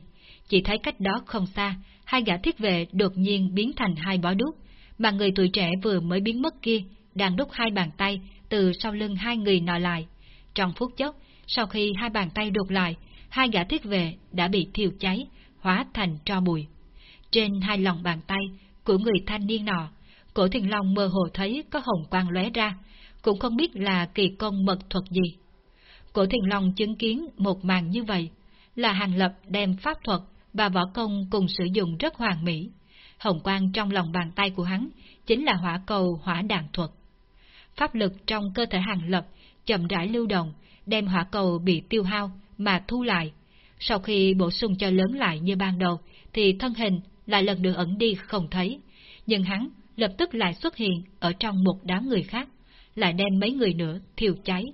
chỉ thấy cách đó không xa, hai gã thiết vệ đột nhiên biến thành hai bó đúc, mà người tuổi trẻ vừa mới biến mất kia đang đúc hai bàn tay từ sau lưng hai người nọ lại. Trong phút chốc, sau khi hai bàn tay đột lại, hai gã thiết vệ đã bị thiêu cháy, hóa thành tro bụi. Trên hai lòng bàn tay của người thanh niên nọ, cổ thiền long mơ hồ thấy có hồng quang lóe ra, cũng không biết là kỳ công mật thuật gì. Cổ thiền long chứng kiến một màn như vậy, là hàng lập đem pháp thuật và võ công cùng sử dụng rất hoàn mỹ. Hồng quang trong lòng bàn tay của hắn chính là hỏa cầu hỏa đạn thuật. Pháp lực trong cơ thể hàng lập chậm rãi lưu động, đem hỏa cầu bị tiêu hao mà thu lại. Sau khi bổ sung cho lớn lại như ban đầu, thì thân hình lại lần nữa ẩn đi không thấy. Nhưng hắn lập tức lại xuất hiện ở trong một đám người khác, lại đem mấy người nữa thiêu cháy.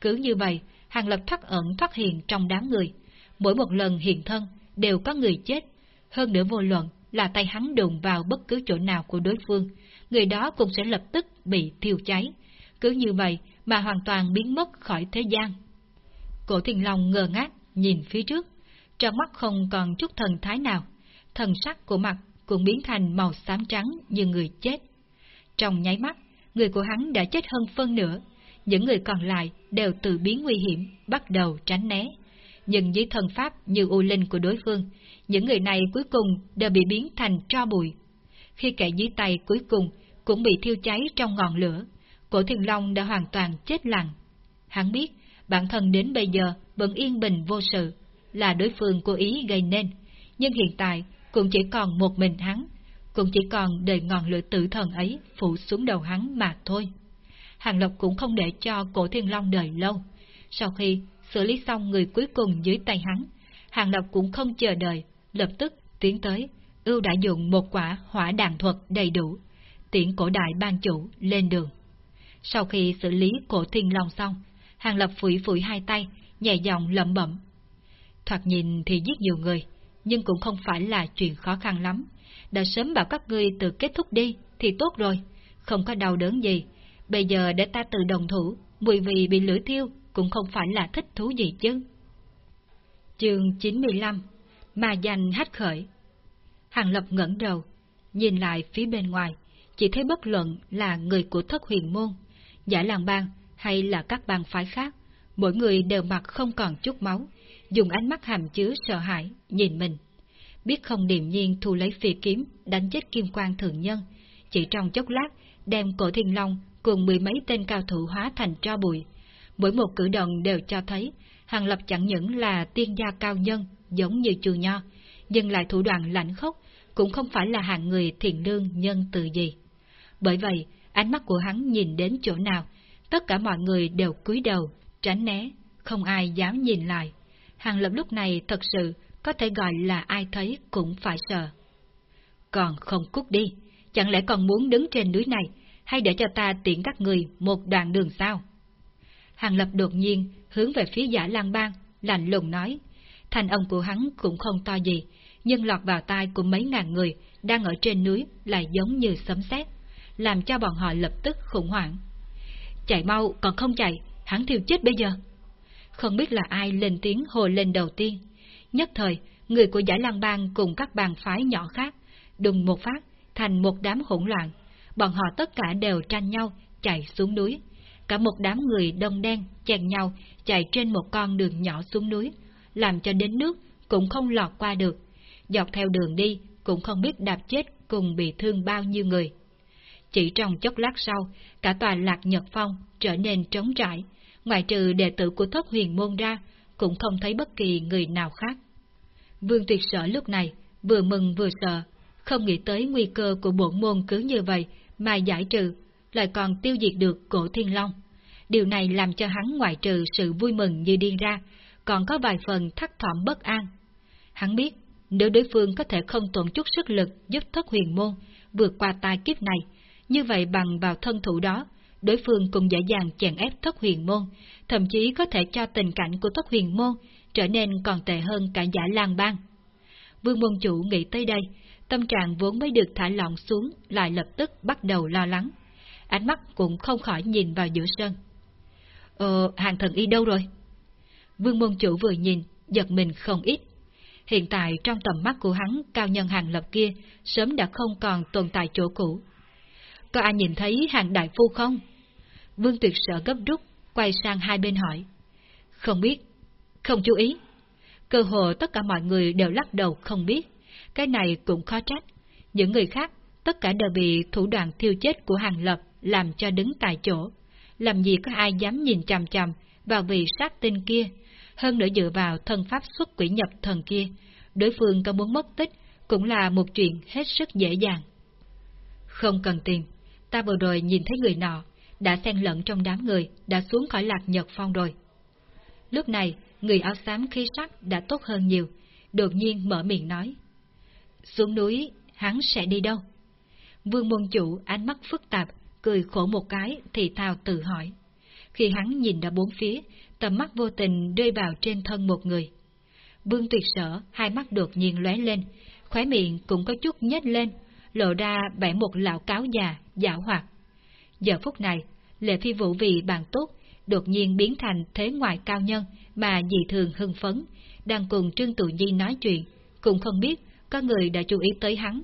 Cứ như vậy, hàng lập thoát ẩn thoát hiện trong đám người. Mỗi một lần hiện thân đều có người chết, hơn nữa vô luận là tay hắn đụng vào bất cứ chỗ nào của đối phương, người đó cũng sẽ lập tức bị thiêu cháy. Cứ như vậy mà hoàn toàn biến mất khỏi thế gian. Cổ thiền long ngờ ngác, nhìn phía trước, trong mắt không còn chút thần thái nào, thần sắc của mặt cũng biến thành màu xám trắng như người chết. Trong nháy mắt, người của hắn đã chết hơn phân nửa, những người còn lại đều tự biến nguy hiểm, bắt đầu tránh né nhưng dưới thần pháp như u linh của đối phương, những người này cuối cùng đều bị biến thành tro bụi. khi kẻ dưới tay cuối cùng cũng bị thiêu cháy trong ngọn lửa, cổ thiên long đã hoàn toàn chết lặng. Hắn biết, bản thân đến bây giờ vẫn yên bình vô sự, là đối phương cố ý gây nên, nhưng hiện tại cũng chỉ còn một mình hắn, cũng chỉ còn đời ngọn lửa tử thần ấy phủ xuống đầu hắn mà thôi. Hàng Lộc cũng không để cho cổ thiên long đợi lâu. Sau khi xử lý xong người cuối cùng dưới tay hắn, Hàng Lộc cũng không chờ đợi, lập tức tiến tới, ưu đã dùng một quả hỏa đạn thuật đầy đủ, tiễn cổ đại ban chủ lên đường. Sau khi xử lý cổ thiên long xong, Hàng Lập phủi phủi hai tay, nhẹ giọng lẩm bẩm. Thoạt nhìn thì giết nhiều người, nhưng cũng không phải là chuyện khó khăn lắm. Đã sớm bảo các ngươi tự kết thúc đi, thì tốt rồi, không có đau đớn gì. Bây giờ để ta tự đồng thủ, mùi vị bị lửa thiêu cũng không phải là thích thú gì chứ. Chương 95 Mà danh hách khởi Hàng Lập ngẩng đầu, nhìn lại phía bên ngoài, chỉ thấy bất luận là người của thất huyền môn, giả làng bang hay là các bang phái khác, mỗi người đều mặt không còn chút máu, dùng ánh mắt hàm chứa sợ hãi, nhìn mình. Biết không điềm nhiên thu lấy phi kiếm, đánh chết kim quan thượng nhân, chỉ trong chốc lát, đem cổ thiên long cùng mười mấy tên cao thủ hóa thành tro bụi. Mỗi một cử động đều cho thấy, Hàng Lập chẳng những là tiên gia cao nhân, giống như chù nho, nhưng lại thủ đoạn lạnh khốc, cũng không phải là hạng người thiện lương nhân từ gì. Bởi vậy, ánh mắt của hắn nhìn đến chỗ nào, tất cả mọi người đều cúi đầu, tránh né, không ai dám nhìn lại. Hàng Lập lúc này thật sự có thể gọi là ai thấy cũng phải sợ. Còn không cút đi, chẳng lẽ còn muốn đứng trên núi này, hay để cho ta tiễn các người một đoạn đường sao? Hàng Lập đột nhiên hướng về phía giả lang bang, lạnh lùng nói. Thành ông của hắn cũng không to gì, nhưng lọt vào tai của mấy ngàn người đang ở trên núi lại giống như sấm sét, làm cho bọn họ lập tức khủng hoảng. Chạy mau còn không chạy, hắn thiêu chết bây giờ. Không biết là ai lên tiếng hồ lên đầu tiên. Nhất thời, người của giải lang bang cùng các bang phái nhỏ khác, đùng một phát, thành một đám hỗn loạn. Bọn họ tất cả đều tranh nhau, chạy xuống núi. Cả một đám người đông đen, chèn nhau, chạy trên một con đường nhỏ xuống núi, làm cho đến nước cũng không lọt qua được. Dọc theo đường đi, cũng không biết đạp chết cùng bị thương bao nhiêu người. Chỉ trong chốc lát sau, cả tòa lạc Nhật Phong trở nên trống trải, ngoại trừ đệ tử của thất huyền môn ra, cũng không thấy bất kỳ người nào khác. Vương Tuyệt Sở lúc này vừa mừng vừa sợ, không nghĩ tới nguy cơ của bổn môn cứ như vậy mà giải trừ, lại còn tiêu diệt được cổ thiên long. Điều này làm cho hắn ngoại trừ sự vui mừng như điên ra, còn có vài phần thắc thỏm bất an. Hắn biết, nếu đối phương có thể không tổn chút sức lực giúp thất huyền môn vượt qua tai kiếp này, như vậy bằng vào thân thủ đó, đối phương cũng dễ dàng chèn ép thất huyền môn, thậm chí có thể cho tình cảnh của thất huyền môn trở nên còn tệ hơn cả giả lang bang. Vương môn chủ nghĩ tới đây, tâm trạng vốn mới được thả lỏng xuống lại lập tức bắt đầu lo lắng. Ánh mắt cũng không khỏi nhìn vào giữa sân. Ờ, hàng thần y đâu rồi? Vương môn chủ vừa nhìn, giật mình không ít. Hiện tại trong tầm mắt của hắn, cao nhân hàng lập kia sớm đã không còn tồn tại chỗ cũ. Có ai nhìn thấy hàng đại phu không? Vương tuyệt sợ gấp rút, quay sang hai bên hỏi. Không biết, không chú ý. Cơ hồ tất cả mọi người đều lắc đầu không biết. Cái này cũng khó trách. Những người khác, tất cả đều bị thủ đoạn thiêu chết của hàng lập làm cho đứng tại chỗ. Làm gì có ai dám nhìn chằm chằm vào vị sát tinh kia, hơn nữa dựa vào thân pháp xuất quỷ nhập thần kia, đối phương có muốn mất tích cũng là một chuyện hết sức dễ dàng. Không cần tìm, ta vừa rồi nhìn thấy người nọ, đã xen lẫn trong đám người, đã xuống khỏi lạc nhật phong rồi. Lúc này, người áo xám khí sắc đã tốt hơn nhiều, đột nhiên mở miệng nói. Xuống núi, hắn sẽ đi đâu? Vương môn chủ ánh mắt phức tạp, cười khổ một cái thì thào tự hỏi. Khi hắn nhìn ra bốn phía, tầm mắt vô tình rơi vào trên thân một người. Vương tuyệt sở, hai mắt đột nhiên lóe lên, khóe miệng cũng có chút nhếch lên, lộ ra vẻ một lão cáo già, giả hoạt. Giờ phút này, Lệ Phi Vũ vì bạn tốt, đột nhiên biến thành thế ngoại cao nhân mà dị thường hưng phấn, đang cùng Trương Tụ Nhi nói chuyện, cũng không biết có người đã chú ý tới hắn.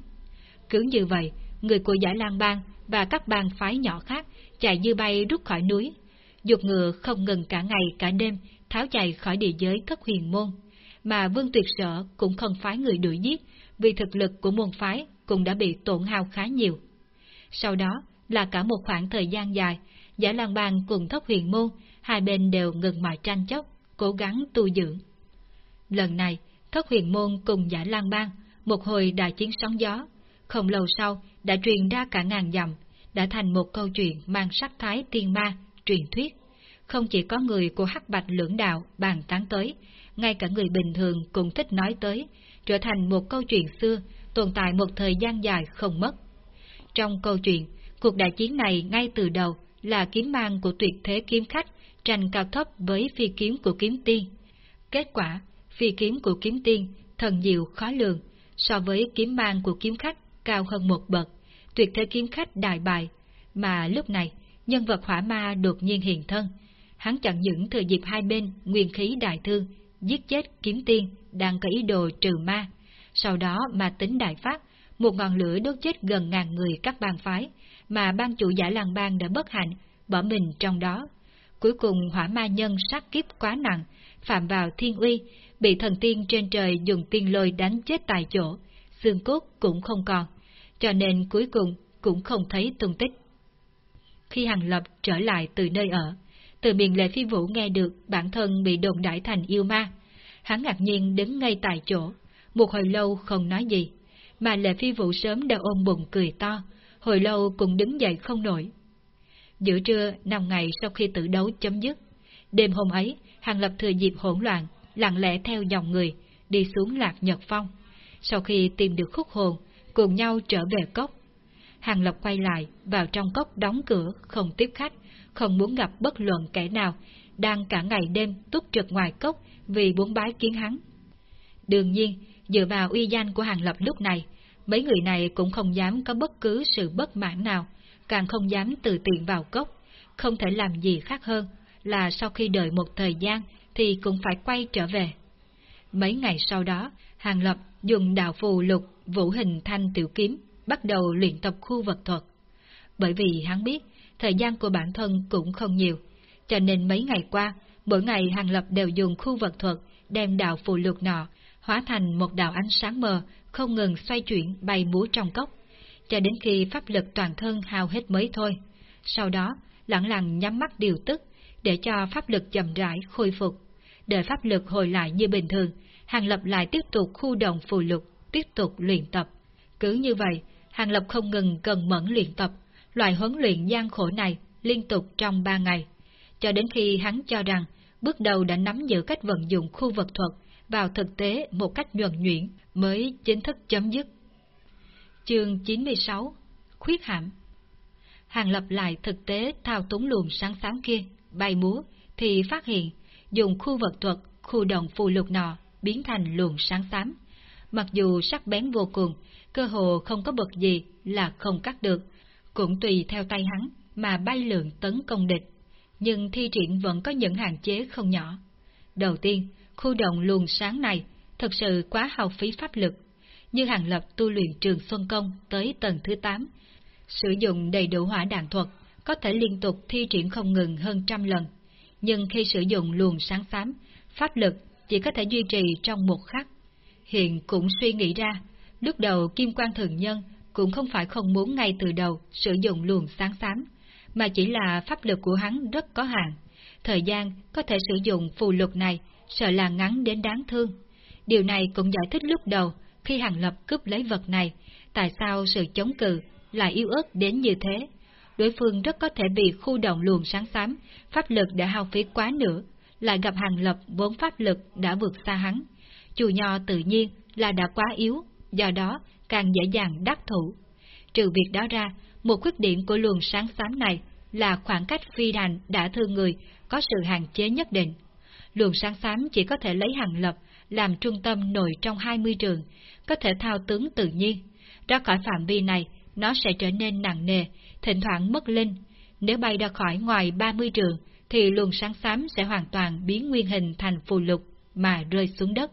Cứ như vậy, người của giải lang bang và các bang phái nhỏ khác chạy như bay rút khỏi núi, dục ngựa không ngừng cả ngày cả đêm tháo chạy khỏi địa giới thất huyền môn, mà Vương Tuyệt Sở cũng không phái người đuổi giết, vì thực lực của môn phái cũng đã bị tổn hao khá nhiều. Sau đó là cả một khoảng thời gian dài, Giả Lan Bang cùng Thất Huyền Môn, hai bên đều ngừng mọi tranh chấp, cố gắng tu dưỡng. Lần này, Thất Huyền Môn cùng Giả Lan Bang, một hồi đại chiến sóng gió, không lâu sau đã truyền ra cả ngàn dặm, đã thành một câu chuyện mang sắc thái tiên ma, truyền thuyết. Không chỉ có người của Hắc Bạch lưỡng đạo bàn tán tới, ngay cả người bình thường cũng thích nói tới, trở thành một câu chuyện xưa, tồn tại một thời gian dài không mất. Trong câu chuyện, cuộc đại chiến này ngay từ đầu là kiếm mang của tuyệt thế kiếm khách tranh cao thấp với phi kiếm của kiếm tiên. Kết quả, phi kiếm của kiếm tiên thần diệu khó lường, so với kiếm mang của kiếm khách cao hơn một bậc, tuyệt thế kiếm khách đại bại, mà lúc này nhân vật hỏa ma đột nhiên hiện thân. Hắn chặn những thời dịp hai bên nguyên khí đại thương, giết chết kiếm tiên đang có ý đồ trừ ma, sau đó mà tính đại phát, một ngọn lửa đốt chết gần ngàn người các bang phái, mà ban chủ giả làng bang đã bất hạnh, bỏ mình trong đó. Cuối cùng hỏa ma nhân sát kiếp quá nặng, phạm vào thiên uy, bị thần tiên trên trời dùng tiên lôi đánh chết tại chỗ, xương cốt cũng không còn, cho nên cuối cùng cũng không thấy tung tích. Khi Hàng Lập trở lại từ nơi ở, từ miền lệ phi vũ nghe được bản thân bị đồn đại thành yêu ma, hắn ngạc nhiên đứng ngay tại chỗ, một hồi lâu không nói gì, mà lệ phi vũ sớm đã ôm bụng cười to, hồi lâu cũng đứng dậy không nổi. Giữa trưa, năm ngày sau khi tự đấu chấm dứt, đêm hôm ấy, Hàng Lập thừa dịp hỗn loạn, lặng lẽ theo dòng người, đi xuống Lạc Nhật Phong. Sau khi tìm được khúc hồn, cùng nhau trở về cốc. Hàng Lập quay lại, vào trong cốc đóng cửa, không tiếp khách, không muốn gặp bất luận kẻ nào, đang cả ngày đêm túc trực ngoài cốc vì muốn bái kiến hắn. Đương nhiên, dựa vào uy danh của Hàng Lập lúc này, mấy người này cũng không dám có bất cứ sự bất mãn nào, càng không dám tự tiện vào cốc, không thể làm gì khác hơn là sau khi đợi một thời gian thì cũng phải quay trở về. Mấy ngày sau đó, Hàng Lập dùng đạo phù lục vũ hình thanh tiểu kiếm, bắt đầu luyện tập khu vật thuật. Bởi vì hắn biết, thời gian của bản thân cũng không nhiều, cho nên mấy ngày qua, mỗi ngày Hàng Lập đều dùng khu vật thuật đem đạo phù lục nọ, hóa thành một đạo ánh sáng mờ, không ngừng xoay chuyển bay múa trong cốc, cho đến khi pháp lực toàn thân hao hết mới thôi. Sau đó, lặng lặng nhắm mắt điều tức, để cho pháp lực chậm rãi khôi phục. Đợi pháp lực hồi lại như bình thường, Hàng Lập lại tiếp tục khu động phù lục, tiếp tục luyện tập. Cứ như vậy, Hàng Lập không ngừng cần mẫn luyện tập, loại huấn luyện gian khổ này liên tục trong ba ngày, cho đến khi hắn cho rằng bước đầu đã nắm giữ cách vận dụng khu vật thuật vào thực tế một cách nhuần nhuyễn mới chính thức chấm dứt. Chương 96 Khuyết hãm Hàng lập lại thực tế thao túng luồng sáng sáng kia, bay múa, thì phát hiện dùng khu vật thuật, khu động phù lục nọ biến thành luồng sáng xám. Mặc dù sắc bén vô cùng, cơ hồ không có bậc gì là không cắt được, cũng tùy theo tay hắn mà bay lượn tấn công địch. Nhưng thi triển vẫn có những hạn chế không nhỏ. Đầu tiên, khu động luồng sáng này thật sự quá hao phí pháp lực. Như hàng lập tu luyện trường Xuân Công tới tầng thứ 8, sử dụng đầy đủ hỏa đạn thuật, có thể liên tục thi triển không ngừng hơn trăm lần. Nhưng khi sử dụng luồng sáng xám, pháp lực chỉ có thể duy trì trong một khắc. Hiện cũng suy nghĩ ra, lúc đầu Kim Quan Thường Nhân cũng không phải không muốn ngay từ đầu sử dụng luồng sáng xám, mà chỉ là pháp lực của hắn rất có hạn. Thời gian có thể sử dụng phù lục này sợ là ngắn đến đáng thương. Điều này cũng giải thích lúc đầu khi Hàng Lập cướp lấy vật này, tại sao sự chống cự lại yếu ớt đến như thế. Đối phương rất có thể bị khu động luồng sáng xám, pháp lực đã hao phí quá nữa, lại gặp Hàng Lập vốn pháp lực đã vượt xa hắn. Chù nho tự nhiên là đã quá yếu, do đó càng dễ dàng đắc thủ. Trừ việc đó ra, một khuyết điểm của luồng sáng xám này là khoảng cách phi đàn đã thương người có sự hạn chế nhất định. Luồng sáng xám chỉ có thể lấy Hàng Lập làm trung tâm nổi trong 20 trường, có thể thao tướng tự nhiên. Ra khỏi phạm vi này, nó sẽ trở nên nặng nề, thỉnh thoảng mất linh. Nếu bay ra khỏi ngoài 30 trường, thì luồng sáng xám sẽ hoàn toàn biến nguyên hình thành phù lục mà rơi xuống đất.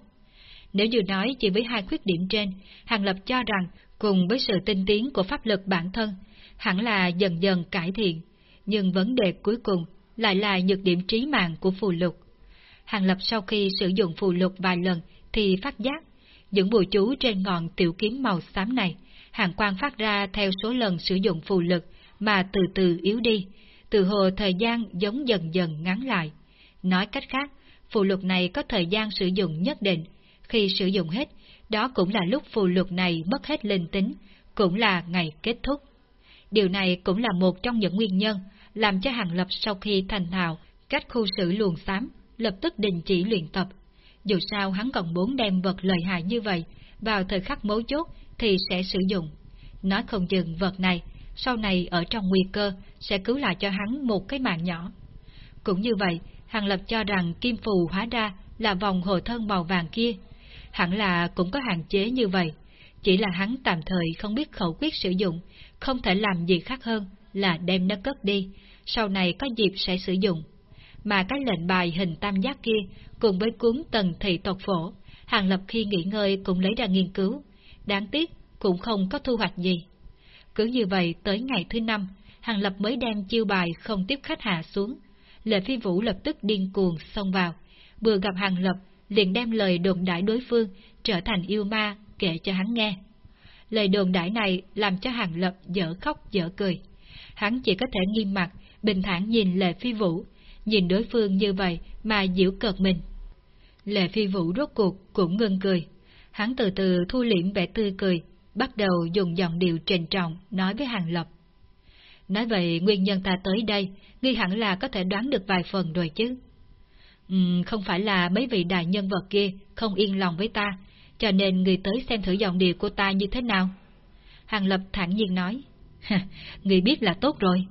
Nếu như nói chỉ với hai khuyết điểm trên, Hàng Lập cho rằng cùng với sự tinh tiến của pháp lực bản thân, hẳn là dần dần cải thiện, nhưng vấn đề cuối cùng lại là nhược điểm trí mạng của phù lục. Hàng Lập sau khi sử dụng phù lục vài lần thì phát giác, những bùa chú trên ngọn tiểu kiếm màu xám này hàng quang phát ra theo số lần sử dụng phù lực mà từ từ yếu đi, từ hồ thời gian giống dần dần ngắn lại. Nói cách khác, phù lục này có thời gian sử dụng nhất định, khi sử dụng hết, đó cũng là lúc phù lục này mất hết linh tính, cũng là ngày kết thúc. Điều này cũng là một trong những nguyên nhân làm cho Hàng Lập sau khi thành thạo cách khu xử luồng xám, lập tức đình chỉ luyện tập. Dù sao hắn còn muốn đem vật lợi hại như vậy, vào thời khắc mấu chốt thì sẽ sử dụng. Nói không dừng vật này, sau này ở trong nguy cơ sẽ cứu lại cho hắn một cái mạng nhỏ. Cũng như vậy, Hàng Lập cho rằng kim phù hóa ra là vòng hồ thân màu vàng kia. Hẳn là cũng có hạn chế như vậy, chỉ là hắn tạm thời không biết khẩu quyết sử dụng, không thể làm gì khác hơn là đem nó cất đi, sau này có dịp sẽ sử dụng. Mà cái lệnh bài hình tam giác kia cùng với cuốn tần thị tộc phổ, Hàng Lập khi nghỉ ngơi cũng lấy ra nghiên cứu, đáng tiếc cũng không có thu hoạch gì. Cứ như vậy tới ngày thứ năm, Hàng Lập mới đem chiêu bài không tiếp khách hạ xuống. Lệ Phi Vũ lập tức điên cuồng xông vào, vừa gặp Hàng Lập liền đem lời đồn đại đối phương trở thành yêu ma kể cho hắn nghe. Lời đồn đại này làm cho Hàng Lập dở khóc dở cười. Hắn chỉ có thể nghiêm mặt, bình thản nhìn Lệ Phi Vũ, nhìn đối phương như vậy mà giễu cợt mình. Lệ Phi Vũ rốt cuộc cũng ngưng cười. Hắn từ từ thu liễm vẻ tươi cười, bắt đầu dùng giọng điệu trịnh trọng nói với Hàng Lập. Nói vậy nguyên nhân ta tới đây, ngươi hẳn là có thể đoán được vài phần rồi chứ. Uhm, không phải là mấy vị đại nhân vật kia không yên lòng với ta, cho nên người tới xem thử giọng điệu của ta như thế nào. Hàng Lập thản nhiên nói, người biết là tốt rồi.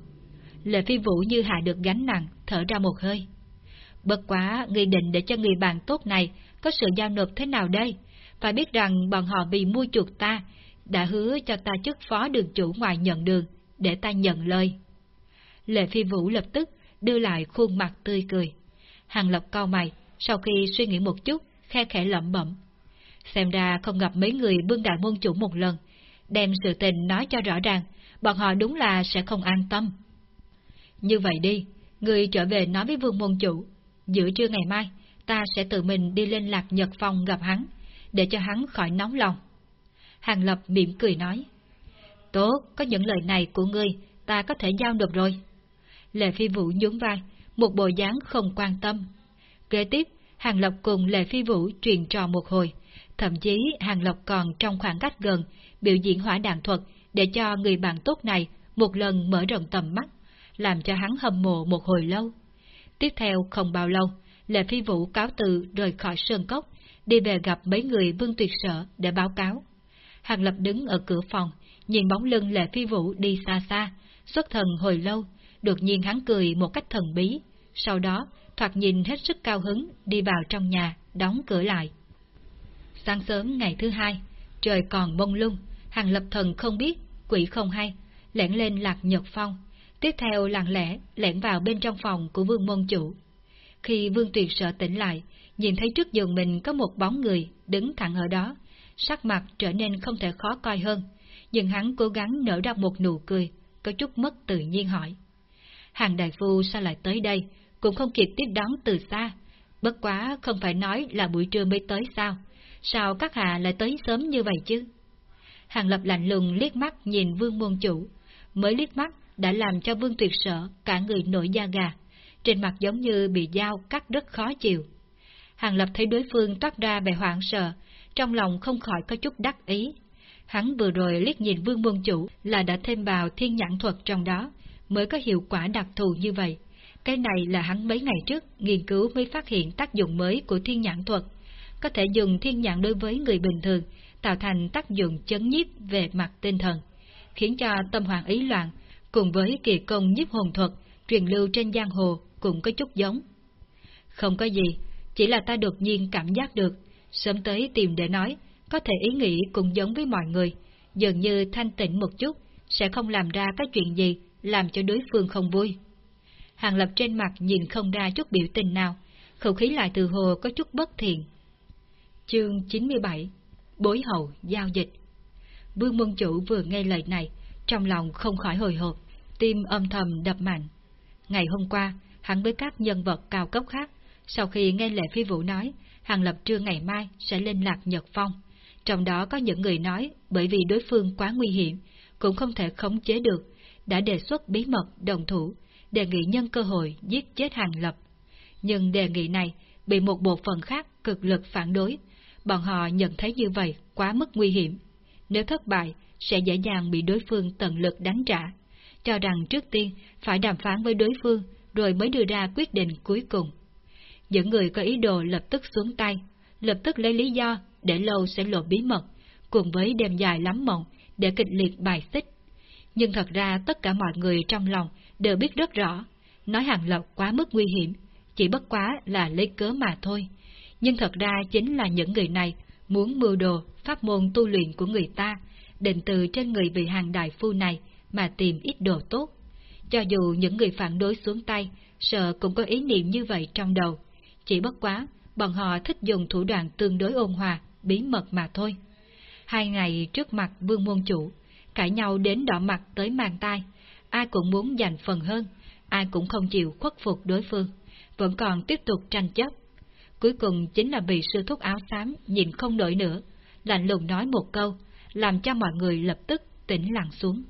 Lệ phi vũ như hạ được gánh nặng, thở ra một hơi. Bất quá, người định để cho người bạn tốt này có sự giao nộp thế nào đây? Phải biết rằng bọn họ vì mua chuộc ta, đã hứa cho ta chức phó đường chủ ngoài nhận đường, để ta nhận lời. Lệ phi vũ lập tức đưa lại khuôn mặt tươi cười. Hàng Lập cau mày, sau khi suy nghĩ một chút, khe khẽ lẩm bẩm. Xem ra không gặp mấy người vương đại môn chủ một lần, đem sự tình nói cho rõ ràng, bọn họ đúng là sẽ không an tâm. Như vậy đi, người trở về nói với vương môn chủ, giữa trưa ngày mai, ta sẽ tự mình đi lên lạc nhật phòng gặp hắn, để cho hắn khỏi nóng lòng. Hàng Lập mỉm cười nói, Tốt, có những lời này của ngươi, ta có thể giao được rồi. Lệ Phi Vũ nhún vai, một bộ dáng không quan tâm. Kế tiếp, Hàng Lập cùng Lệ Phi Vũ truyền trò một hồi, thậm chí Hàng Lập còn trong khoảng cách gần biểu diễn hỏa đạn thuật để cho người bạn tốt này một lần mở rộng tầm mắt, làm cho hắn hâm mộ một hồi lâu. Tiếp theo không bao lâu, Lệ Phi Vũ cáo từ rời khỏi sơn cốc, đi về gặp mấy người vương tuyệt sở để báo cáo. Hàng Lập đứng ở cửa phòng, nhìn bóng lưng Lệ Phi Vũ đi xa xa, xuất thần hồi lâu, đột nhiên hắn cười một cách thần bí, sau đó thoạt nhìn hết sức cao hứng đi vào trong nhà, đóng cửa lại. Sáng sớm ngày thứ hai, trời còn bông lung, hàng lập thần không biết, quỷ không hay, lẻn lên lạc nhật phong, tiếp theo lặng lẽ lẻn vào bên trong phòng của vương môn chủ. Khi vương tuyệt sợ tỉnh lại, nhìn thấy trước giường mình có một bóng người đứng thẳng ở đó, sắc mặt trở nên không thể khó coi hơn, nhưng hắn cố gắng nở ra một nụ cười, có chút mất tự nhiên hỏi. Hàng đại phu sao lại tới đây, cũng không kịp tiếp đón từ xa, bất quá không phải nói là buổi trưa mới tới sao, sao các hạ lại tới sớm như vậy chứ? Hàng lập lạnh lùng liếc mắt nhìn vương môn chủ, mới liếc mắt đã làm cho vương tuyệt sợ cả người nổi da gà, trên mặt giống như bị dao cắt rất khó chịu. Hàng lập thấy đối phương toát ra vẻ hoảng sợ, trong lòng không khỏi có chút đắc ý. Hắn vừa rồi liếc nhìn vương môn chủ là đã thêm vào thiên nhãn thuật trong đó, mới có hiệu quả đặc thù như vậy. Cái này là hắn mấy ngày trước nghiên cứu mới phát hiện tác dụng mới của thiên nhãn thuật. Có thể dùng thiên nhãn đối với người bình thường, tạo thành tác dụng chấn nhiếp về mặt tinh thần, khiến cho tâm hoàng ý loạn, cùng với kỳ công nhiếp hồn thuật, truyền lưu trên giang hồ cũng có chút giống. Không có gì, chỉ là ta đột nhiên cảm giác được, sớm tới tìm để nói, có thể ý nghĩ cũng giống với mọi người, dường như thanh tịnh một chút, sẽ không làm ra cái chuyện gì làm cho đối phương không vui. Hàng Lập trên mặt nhìn không ra chút biểu tình nào, khẩu khí lại từ hồ có chút bất thiện. Chương 97 Bối hậu giao dịch Vương Môn Chủ vừa nghe lời này, trong lòng không khỏi hồi hộp, tim âm thầm đập mạnh. Ngày hôm qua, hắn với các nhân vật cao cấp khác, sau khi nghe Lệ Phi Vũ nói, Hàng Lập trưa ngày mai sẽ lên lạc Nhật Phong, Trong đó có những người nói bởi vì đối phương quá nguy hiểm, cũng không thể khống chế được, đã đề xuất bí mật đồng thủ, đề nghị nhân cơ hội giết chết Hàng Lập. Nhưng đề nghị này bị một bộ phận khác cực lực phản đối, bọn họ nhận thấy như vậy quá mức nguy hiểm. Nếu thất bại, sẽ dễ dàng bị đối phương tận lực đánh trả, cho rằng trước tiên phải đàm phán với đối phương rồi mới đưa ra quyết định cuối cùng. Những người có ý đồ lập tức xuống tay, lập tức lấy lý do để lâu sẽ lộ bí mật, cùng với đêm dài lắm mộng để kịch liệt bài xích. Nhưng thật ra tất cả mọi người trong lòng đều biết rất rõ, nói hàng lộc quá mức nguy hiểm, chỉ bất quá là lấy cớ mà thôi. Nhưng thật ra chính là những người này muốn mưu đồ pháp môn tu luyện của người ta, định từ trên người vị hàng đại phu này mà tìm ít đồ tốt. Cho dù những người phản đối xuống tay, sợ cũng có ý niệm như vậy trong đầu. Chỉ bất quá, bọn họ thích dùng thủ đoạn tương đối ôn hòa, bí mật mà thôi. Hai ngày trước mặt vương môn chủ, cãi nhau đến đỏ mặt tới mang tai, ai cũng muốn giành phần hơn, ai cũng không chịu khuất phục đối phương, vẫn còn tiếp tục tranh chấp. Cuối cùng chính là bị sư thúc áo xám nhìn không nổi nữa, lạnh lùng nói một câu, làm cho mọi người lập tức tỉnh lặng xuống.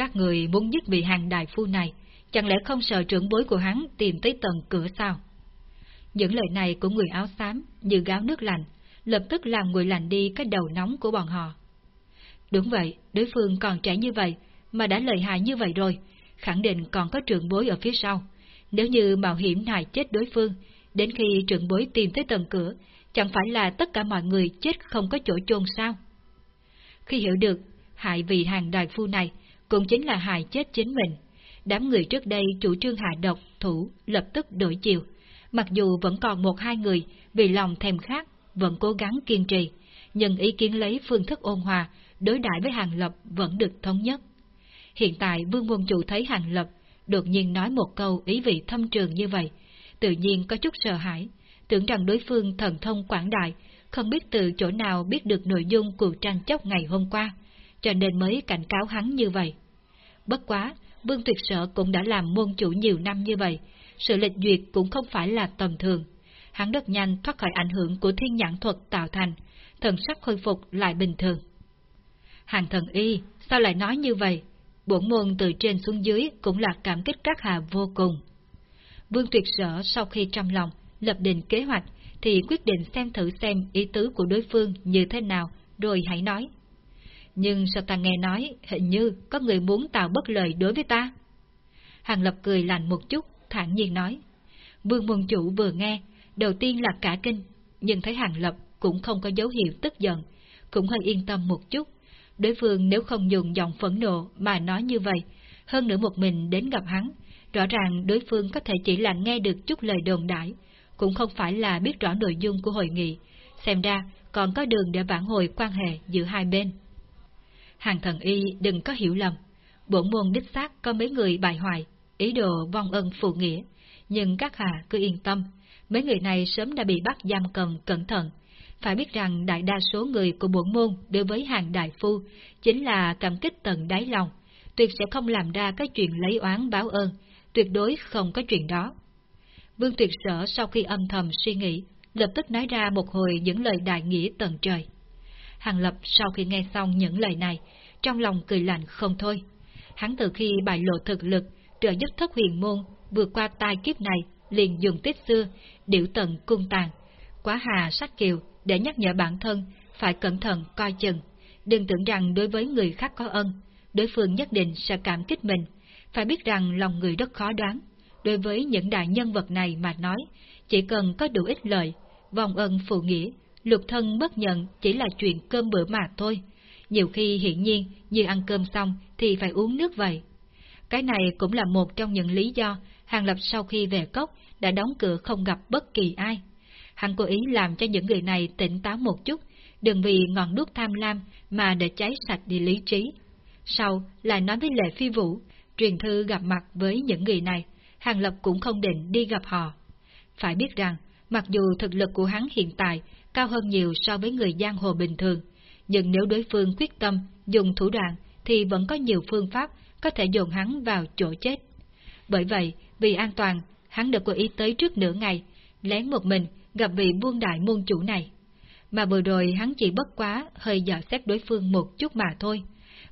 Các người muốn giết vị hàng đại phu này, chẳng lẽ không sợ trưởng bối của hắn tìm tới tầng cửa sao? Những lời này của người áo xám như gáo nước lạnh, lập tức làm người lạnh đi cái đầu nóng của bọn họ. Đúng vậy, đối phương còn trẻ như vậy, mà đã lợi hại như vậy rồi, khẳng định còn có trưởng bối ở phía sau. Nếu như mạo hiểm này chết đối phương, đến khi trưởng bối tìm tới tầng cửa, chẳng phải là tất cả mọi người chết không có chỗ chôn sao? Khi hiểu được, hại vì hàng đại phu này cũng chính là hại chết chính mình. Đám người trước đây chủ trương hạ độc, thủ, lập tức đổi chiều. Mặc dù vẫn còn một hai người vì lòng thèm khát, vẫn cố gắng kiên trì, nhưng ý kiến lấy phương thức ôn hòa, đối đãi với Hàng Lập vẫn được thống nhất. Hiện tại Vương Môn Chủ thấy Hàng Lập đột nhiên nói một câu ý vị thâm trường như vậy, tự nhiên có chút sợ hãi, tưởng rằng đối phương thần thông quảng đại, không biết từ chỗ nào biết được nội dung cuộc tranh chấp ngày hôm qua, cho nên mới cảnh cáo hắn như vậy. Bất quá, Vương Tuyệt Sở cũng đã làm môn chủ nhiều năm như vậy, sự lịch duyệt cũng không phải là tầm thường. Hắn rất nhanh thoát khỏi ảnh hưởng của thiên nhãn thuật tạo thành, thần sắc khôi phục lại bình thường. Hàng thần y, sao lại nói như vậy? Bổn môn từ trên xuống dưới cũng là cảm kích các hạ vô cùng. Vương Tuyệt Sở sau khi trong lòng lập định kế hoạch, thì quyết định xem thử xem ý tứ của đối phương như thế nào, rồi hãy nói. Nhưng sao ta nghe nói, hình như có người muốn tạo bất lợi đối với ta? Hàng Lập cười lạnh một chút, thản nhiên nói. Vương môn chủ vừa nghe, đầu tiên là cả kinh, nhưng thấy Hàng Lập cũng không có dấu hiệu tức giận, cũng hơi yên tâm một chút. Đối phương nếu không dùng giọng phẫn nộ mà nói như vậy, hơn nữa một mình đến gặp hắn, rõ ràng đối phương có thể chỉ là nghe được chút lời đồn đại, cũng không phải là biết rõ nội dung của hội nghị, xem ra còn có đường để vãn hồi quan hệ giữa hai bên. Hàng thần y đừng có hiểu lầm, bổn môn đích xác có mấy người bài hoài, ý đồ vong ân phụ nghĩa, nhưng các hạ cứ yên tâm, mấy người này sớm đã bị bắt giam cầm cẩn thận. Phải biết rằng đại đa số người của bổn môn đối với hàng đại phu chính là cảm kích tận đáy lòng, tuyệt sẽ không làm ra cái chuyện lấy oán báo ơn, tuyệt đối không có chuyện đó. Vương Tuyệt Sở sau khi âm thầm suy nghĩ, lập tức nói ra một hồi những lời đại nghĩa tận trời. Hàng Lập sau khi nghe xong những lời này, trong lòng cười lạnh không thôi. Hắn từ khi bại lộ thực lực, trợ giúp thất huyền môn, vượt qua tai kiếp này, liền dùng tiết xưa, điệu tận cung tàn, quá hà sát kiều để nhắc nhở bản thân phải cẩn thận coi chừng, đừng tưởng rằng đối với người khác có ân, đối phương nhất định sẽ cảm kích mình, phải biết rằng lòng người rất khó đoán, đối với những đại nhân vật này mà nói, chỉ cần có đủ ích lợi, vòng ân phụ nghĩa, lục thân bất nhận chỉ là chuyện cơm bữa mà thôi. Nhiều khi hiển nhiên như ăn cơm xong thì phải uống nước vậy. Cái này cũng là một trong những lý do Hàng Lập sau khi về cốc đã đóng cửa không gặp bất kỳ ai. Hắn cố ý làm cho những người này tỉnh táo một chút, đừng vì ngọn đuốc tham lam mà để cháy sạch đi lý trí. Sau lại nói với Lệ Phi Vũ, truyền thư gặp mặt với những người này, Hàng Lập cũng không định đi gặp họ. Phải biết rằng, mặc dù thực lực của hắn hiện tại cao hơn nhiều so với người giang hồ bình thường, nhưng nếu đối phương quyết tâm dùng thủ đoạn thì vẫn có nhiều phương pháp có thể dồn hắn vào chỗ chết. Bởi vậy, vì an toàn, hắn được có ý tới trước nửa ngày, lén một mình gặp vị buôn đại môn chủ này. mà vừa rồi hắn chỉ bất quá hơi dò xét đối phương một chút mà thôi.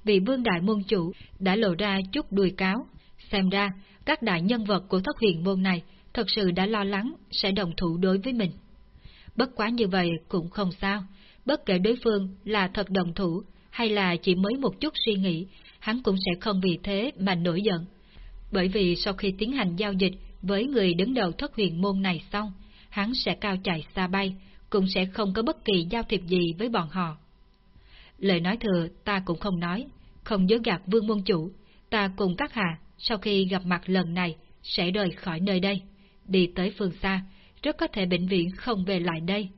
Vì vương đại môn chủ đã lộ ra chút đuôi cáo, xem ra các đại nhân vật của thất huyền môn này thật sự đã lo lắng sẽ đồng thủ đối với mình. Bất quá như vậy cũng không sao, bất kể đối phương là thật đồng thủ hay là chỉ mới một chút suy nghĩ, hắn cũng sẽ không vì thế mà nổi giận. Bởi vì sau khi tiến hành giao dịch với người đứng đầu thất huyền môn này xong, hắn sẽ cao chạy xa bay, cũng sẽ không có bất kỳ giao thiệp gì với bọn họ. Lời nói thừa ta cũng không nói, không dối gạt vương môn chủ, ta cùng các hạ sau khi gặp mặt lần này sẽ rời khỏi nơi đây, đi tới phương xa, rất có thể bệnh viện không về lại đây.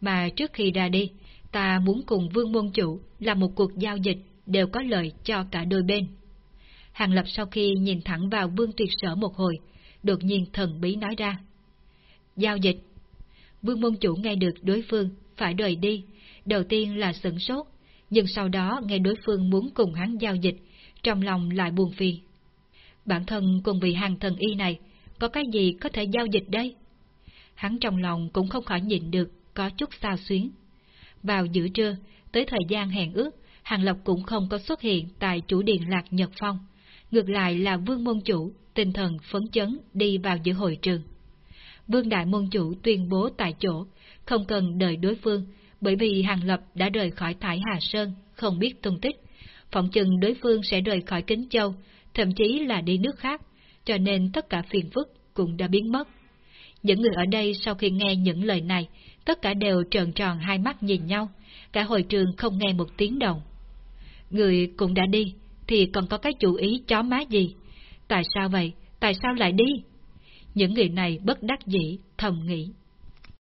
Mà trước khi ra đi, ta muốn cùng vương môn chủ làm một cuộc giao dịch đều có lợi cho cả đôi bên. Hàng Lập sau khi nhìn thẳng vào vương tuyệt sở một hồi, đột nhiên thần bí nói ra. Giao dịch Vương môn chủ nghe được đối phương phải rời đi, đầu tiên là sửng sốt, nhưng sau đó nghe đối phương muốn cùng hắn giao dịch, trong lòng lại buồn phiền. Bản thân cùng vị hàng thần y này, có cái gì có thể giao dịch đây? Hắn trong lòng cũng không khỏi nhịn được, có chút sao xuyến. Vào giữa trưa, tới thời gian hẹn ước, Hàng Lộc cũng không có xuất hiện tại chủ điện Lạc Nhật Phong. Ngược lại là vương môn chủ, tinh thần phấn chấn đi vào giữa hội trường. Vương Đại Môn Chủ tuyên bố tại chỗ, không cần đợi đối phương, bởi vì Hàng Lập đã rời khỏi Thải Hà Sơn, không biết tung tích. Phỏng chừng đối phương sẽ rời khỏi Kính Châu, thậm chí là đi nước khác, cho nên tất cả phiền phức cũng đã biến mất. Những người ở đây sau khi nghe những lời này, tất cả đều trợn tròn hai mắt nhìn nhau, cả hội trường không nghe một tiếng động. Người cũng đã đi, thì còn có cái chủ ý chó má gì? Tại sao vậy? Tại sao lại đi? Những người này bất đắc dĩ, thầm nghĩ.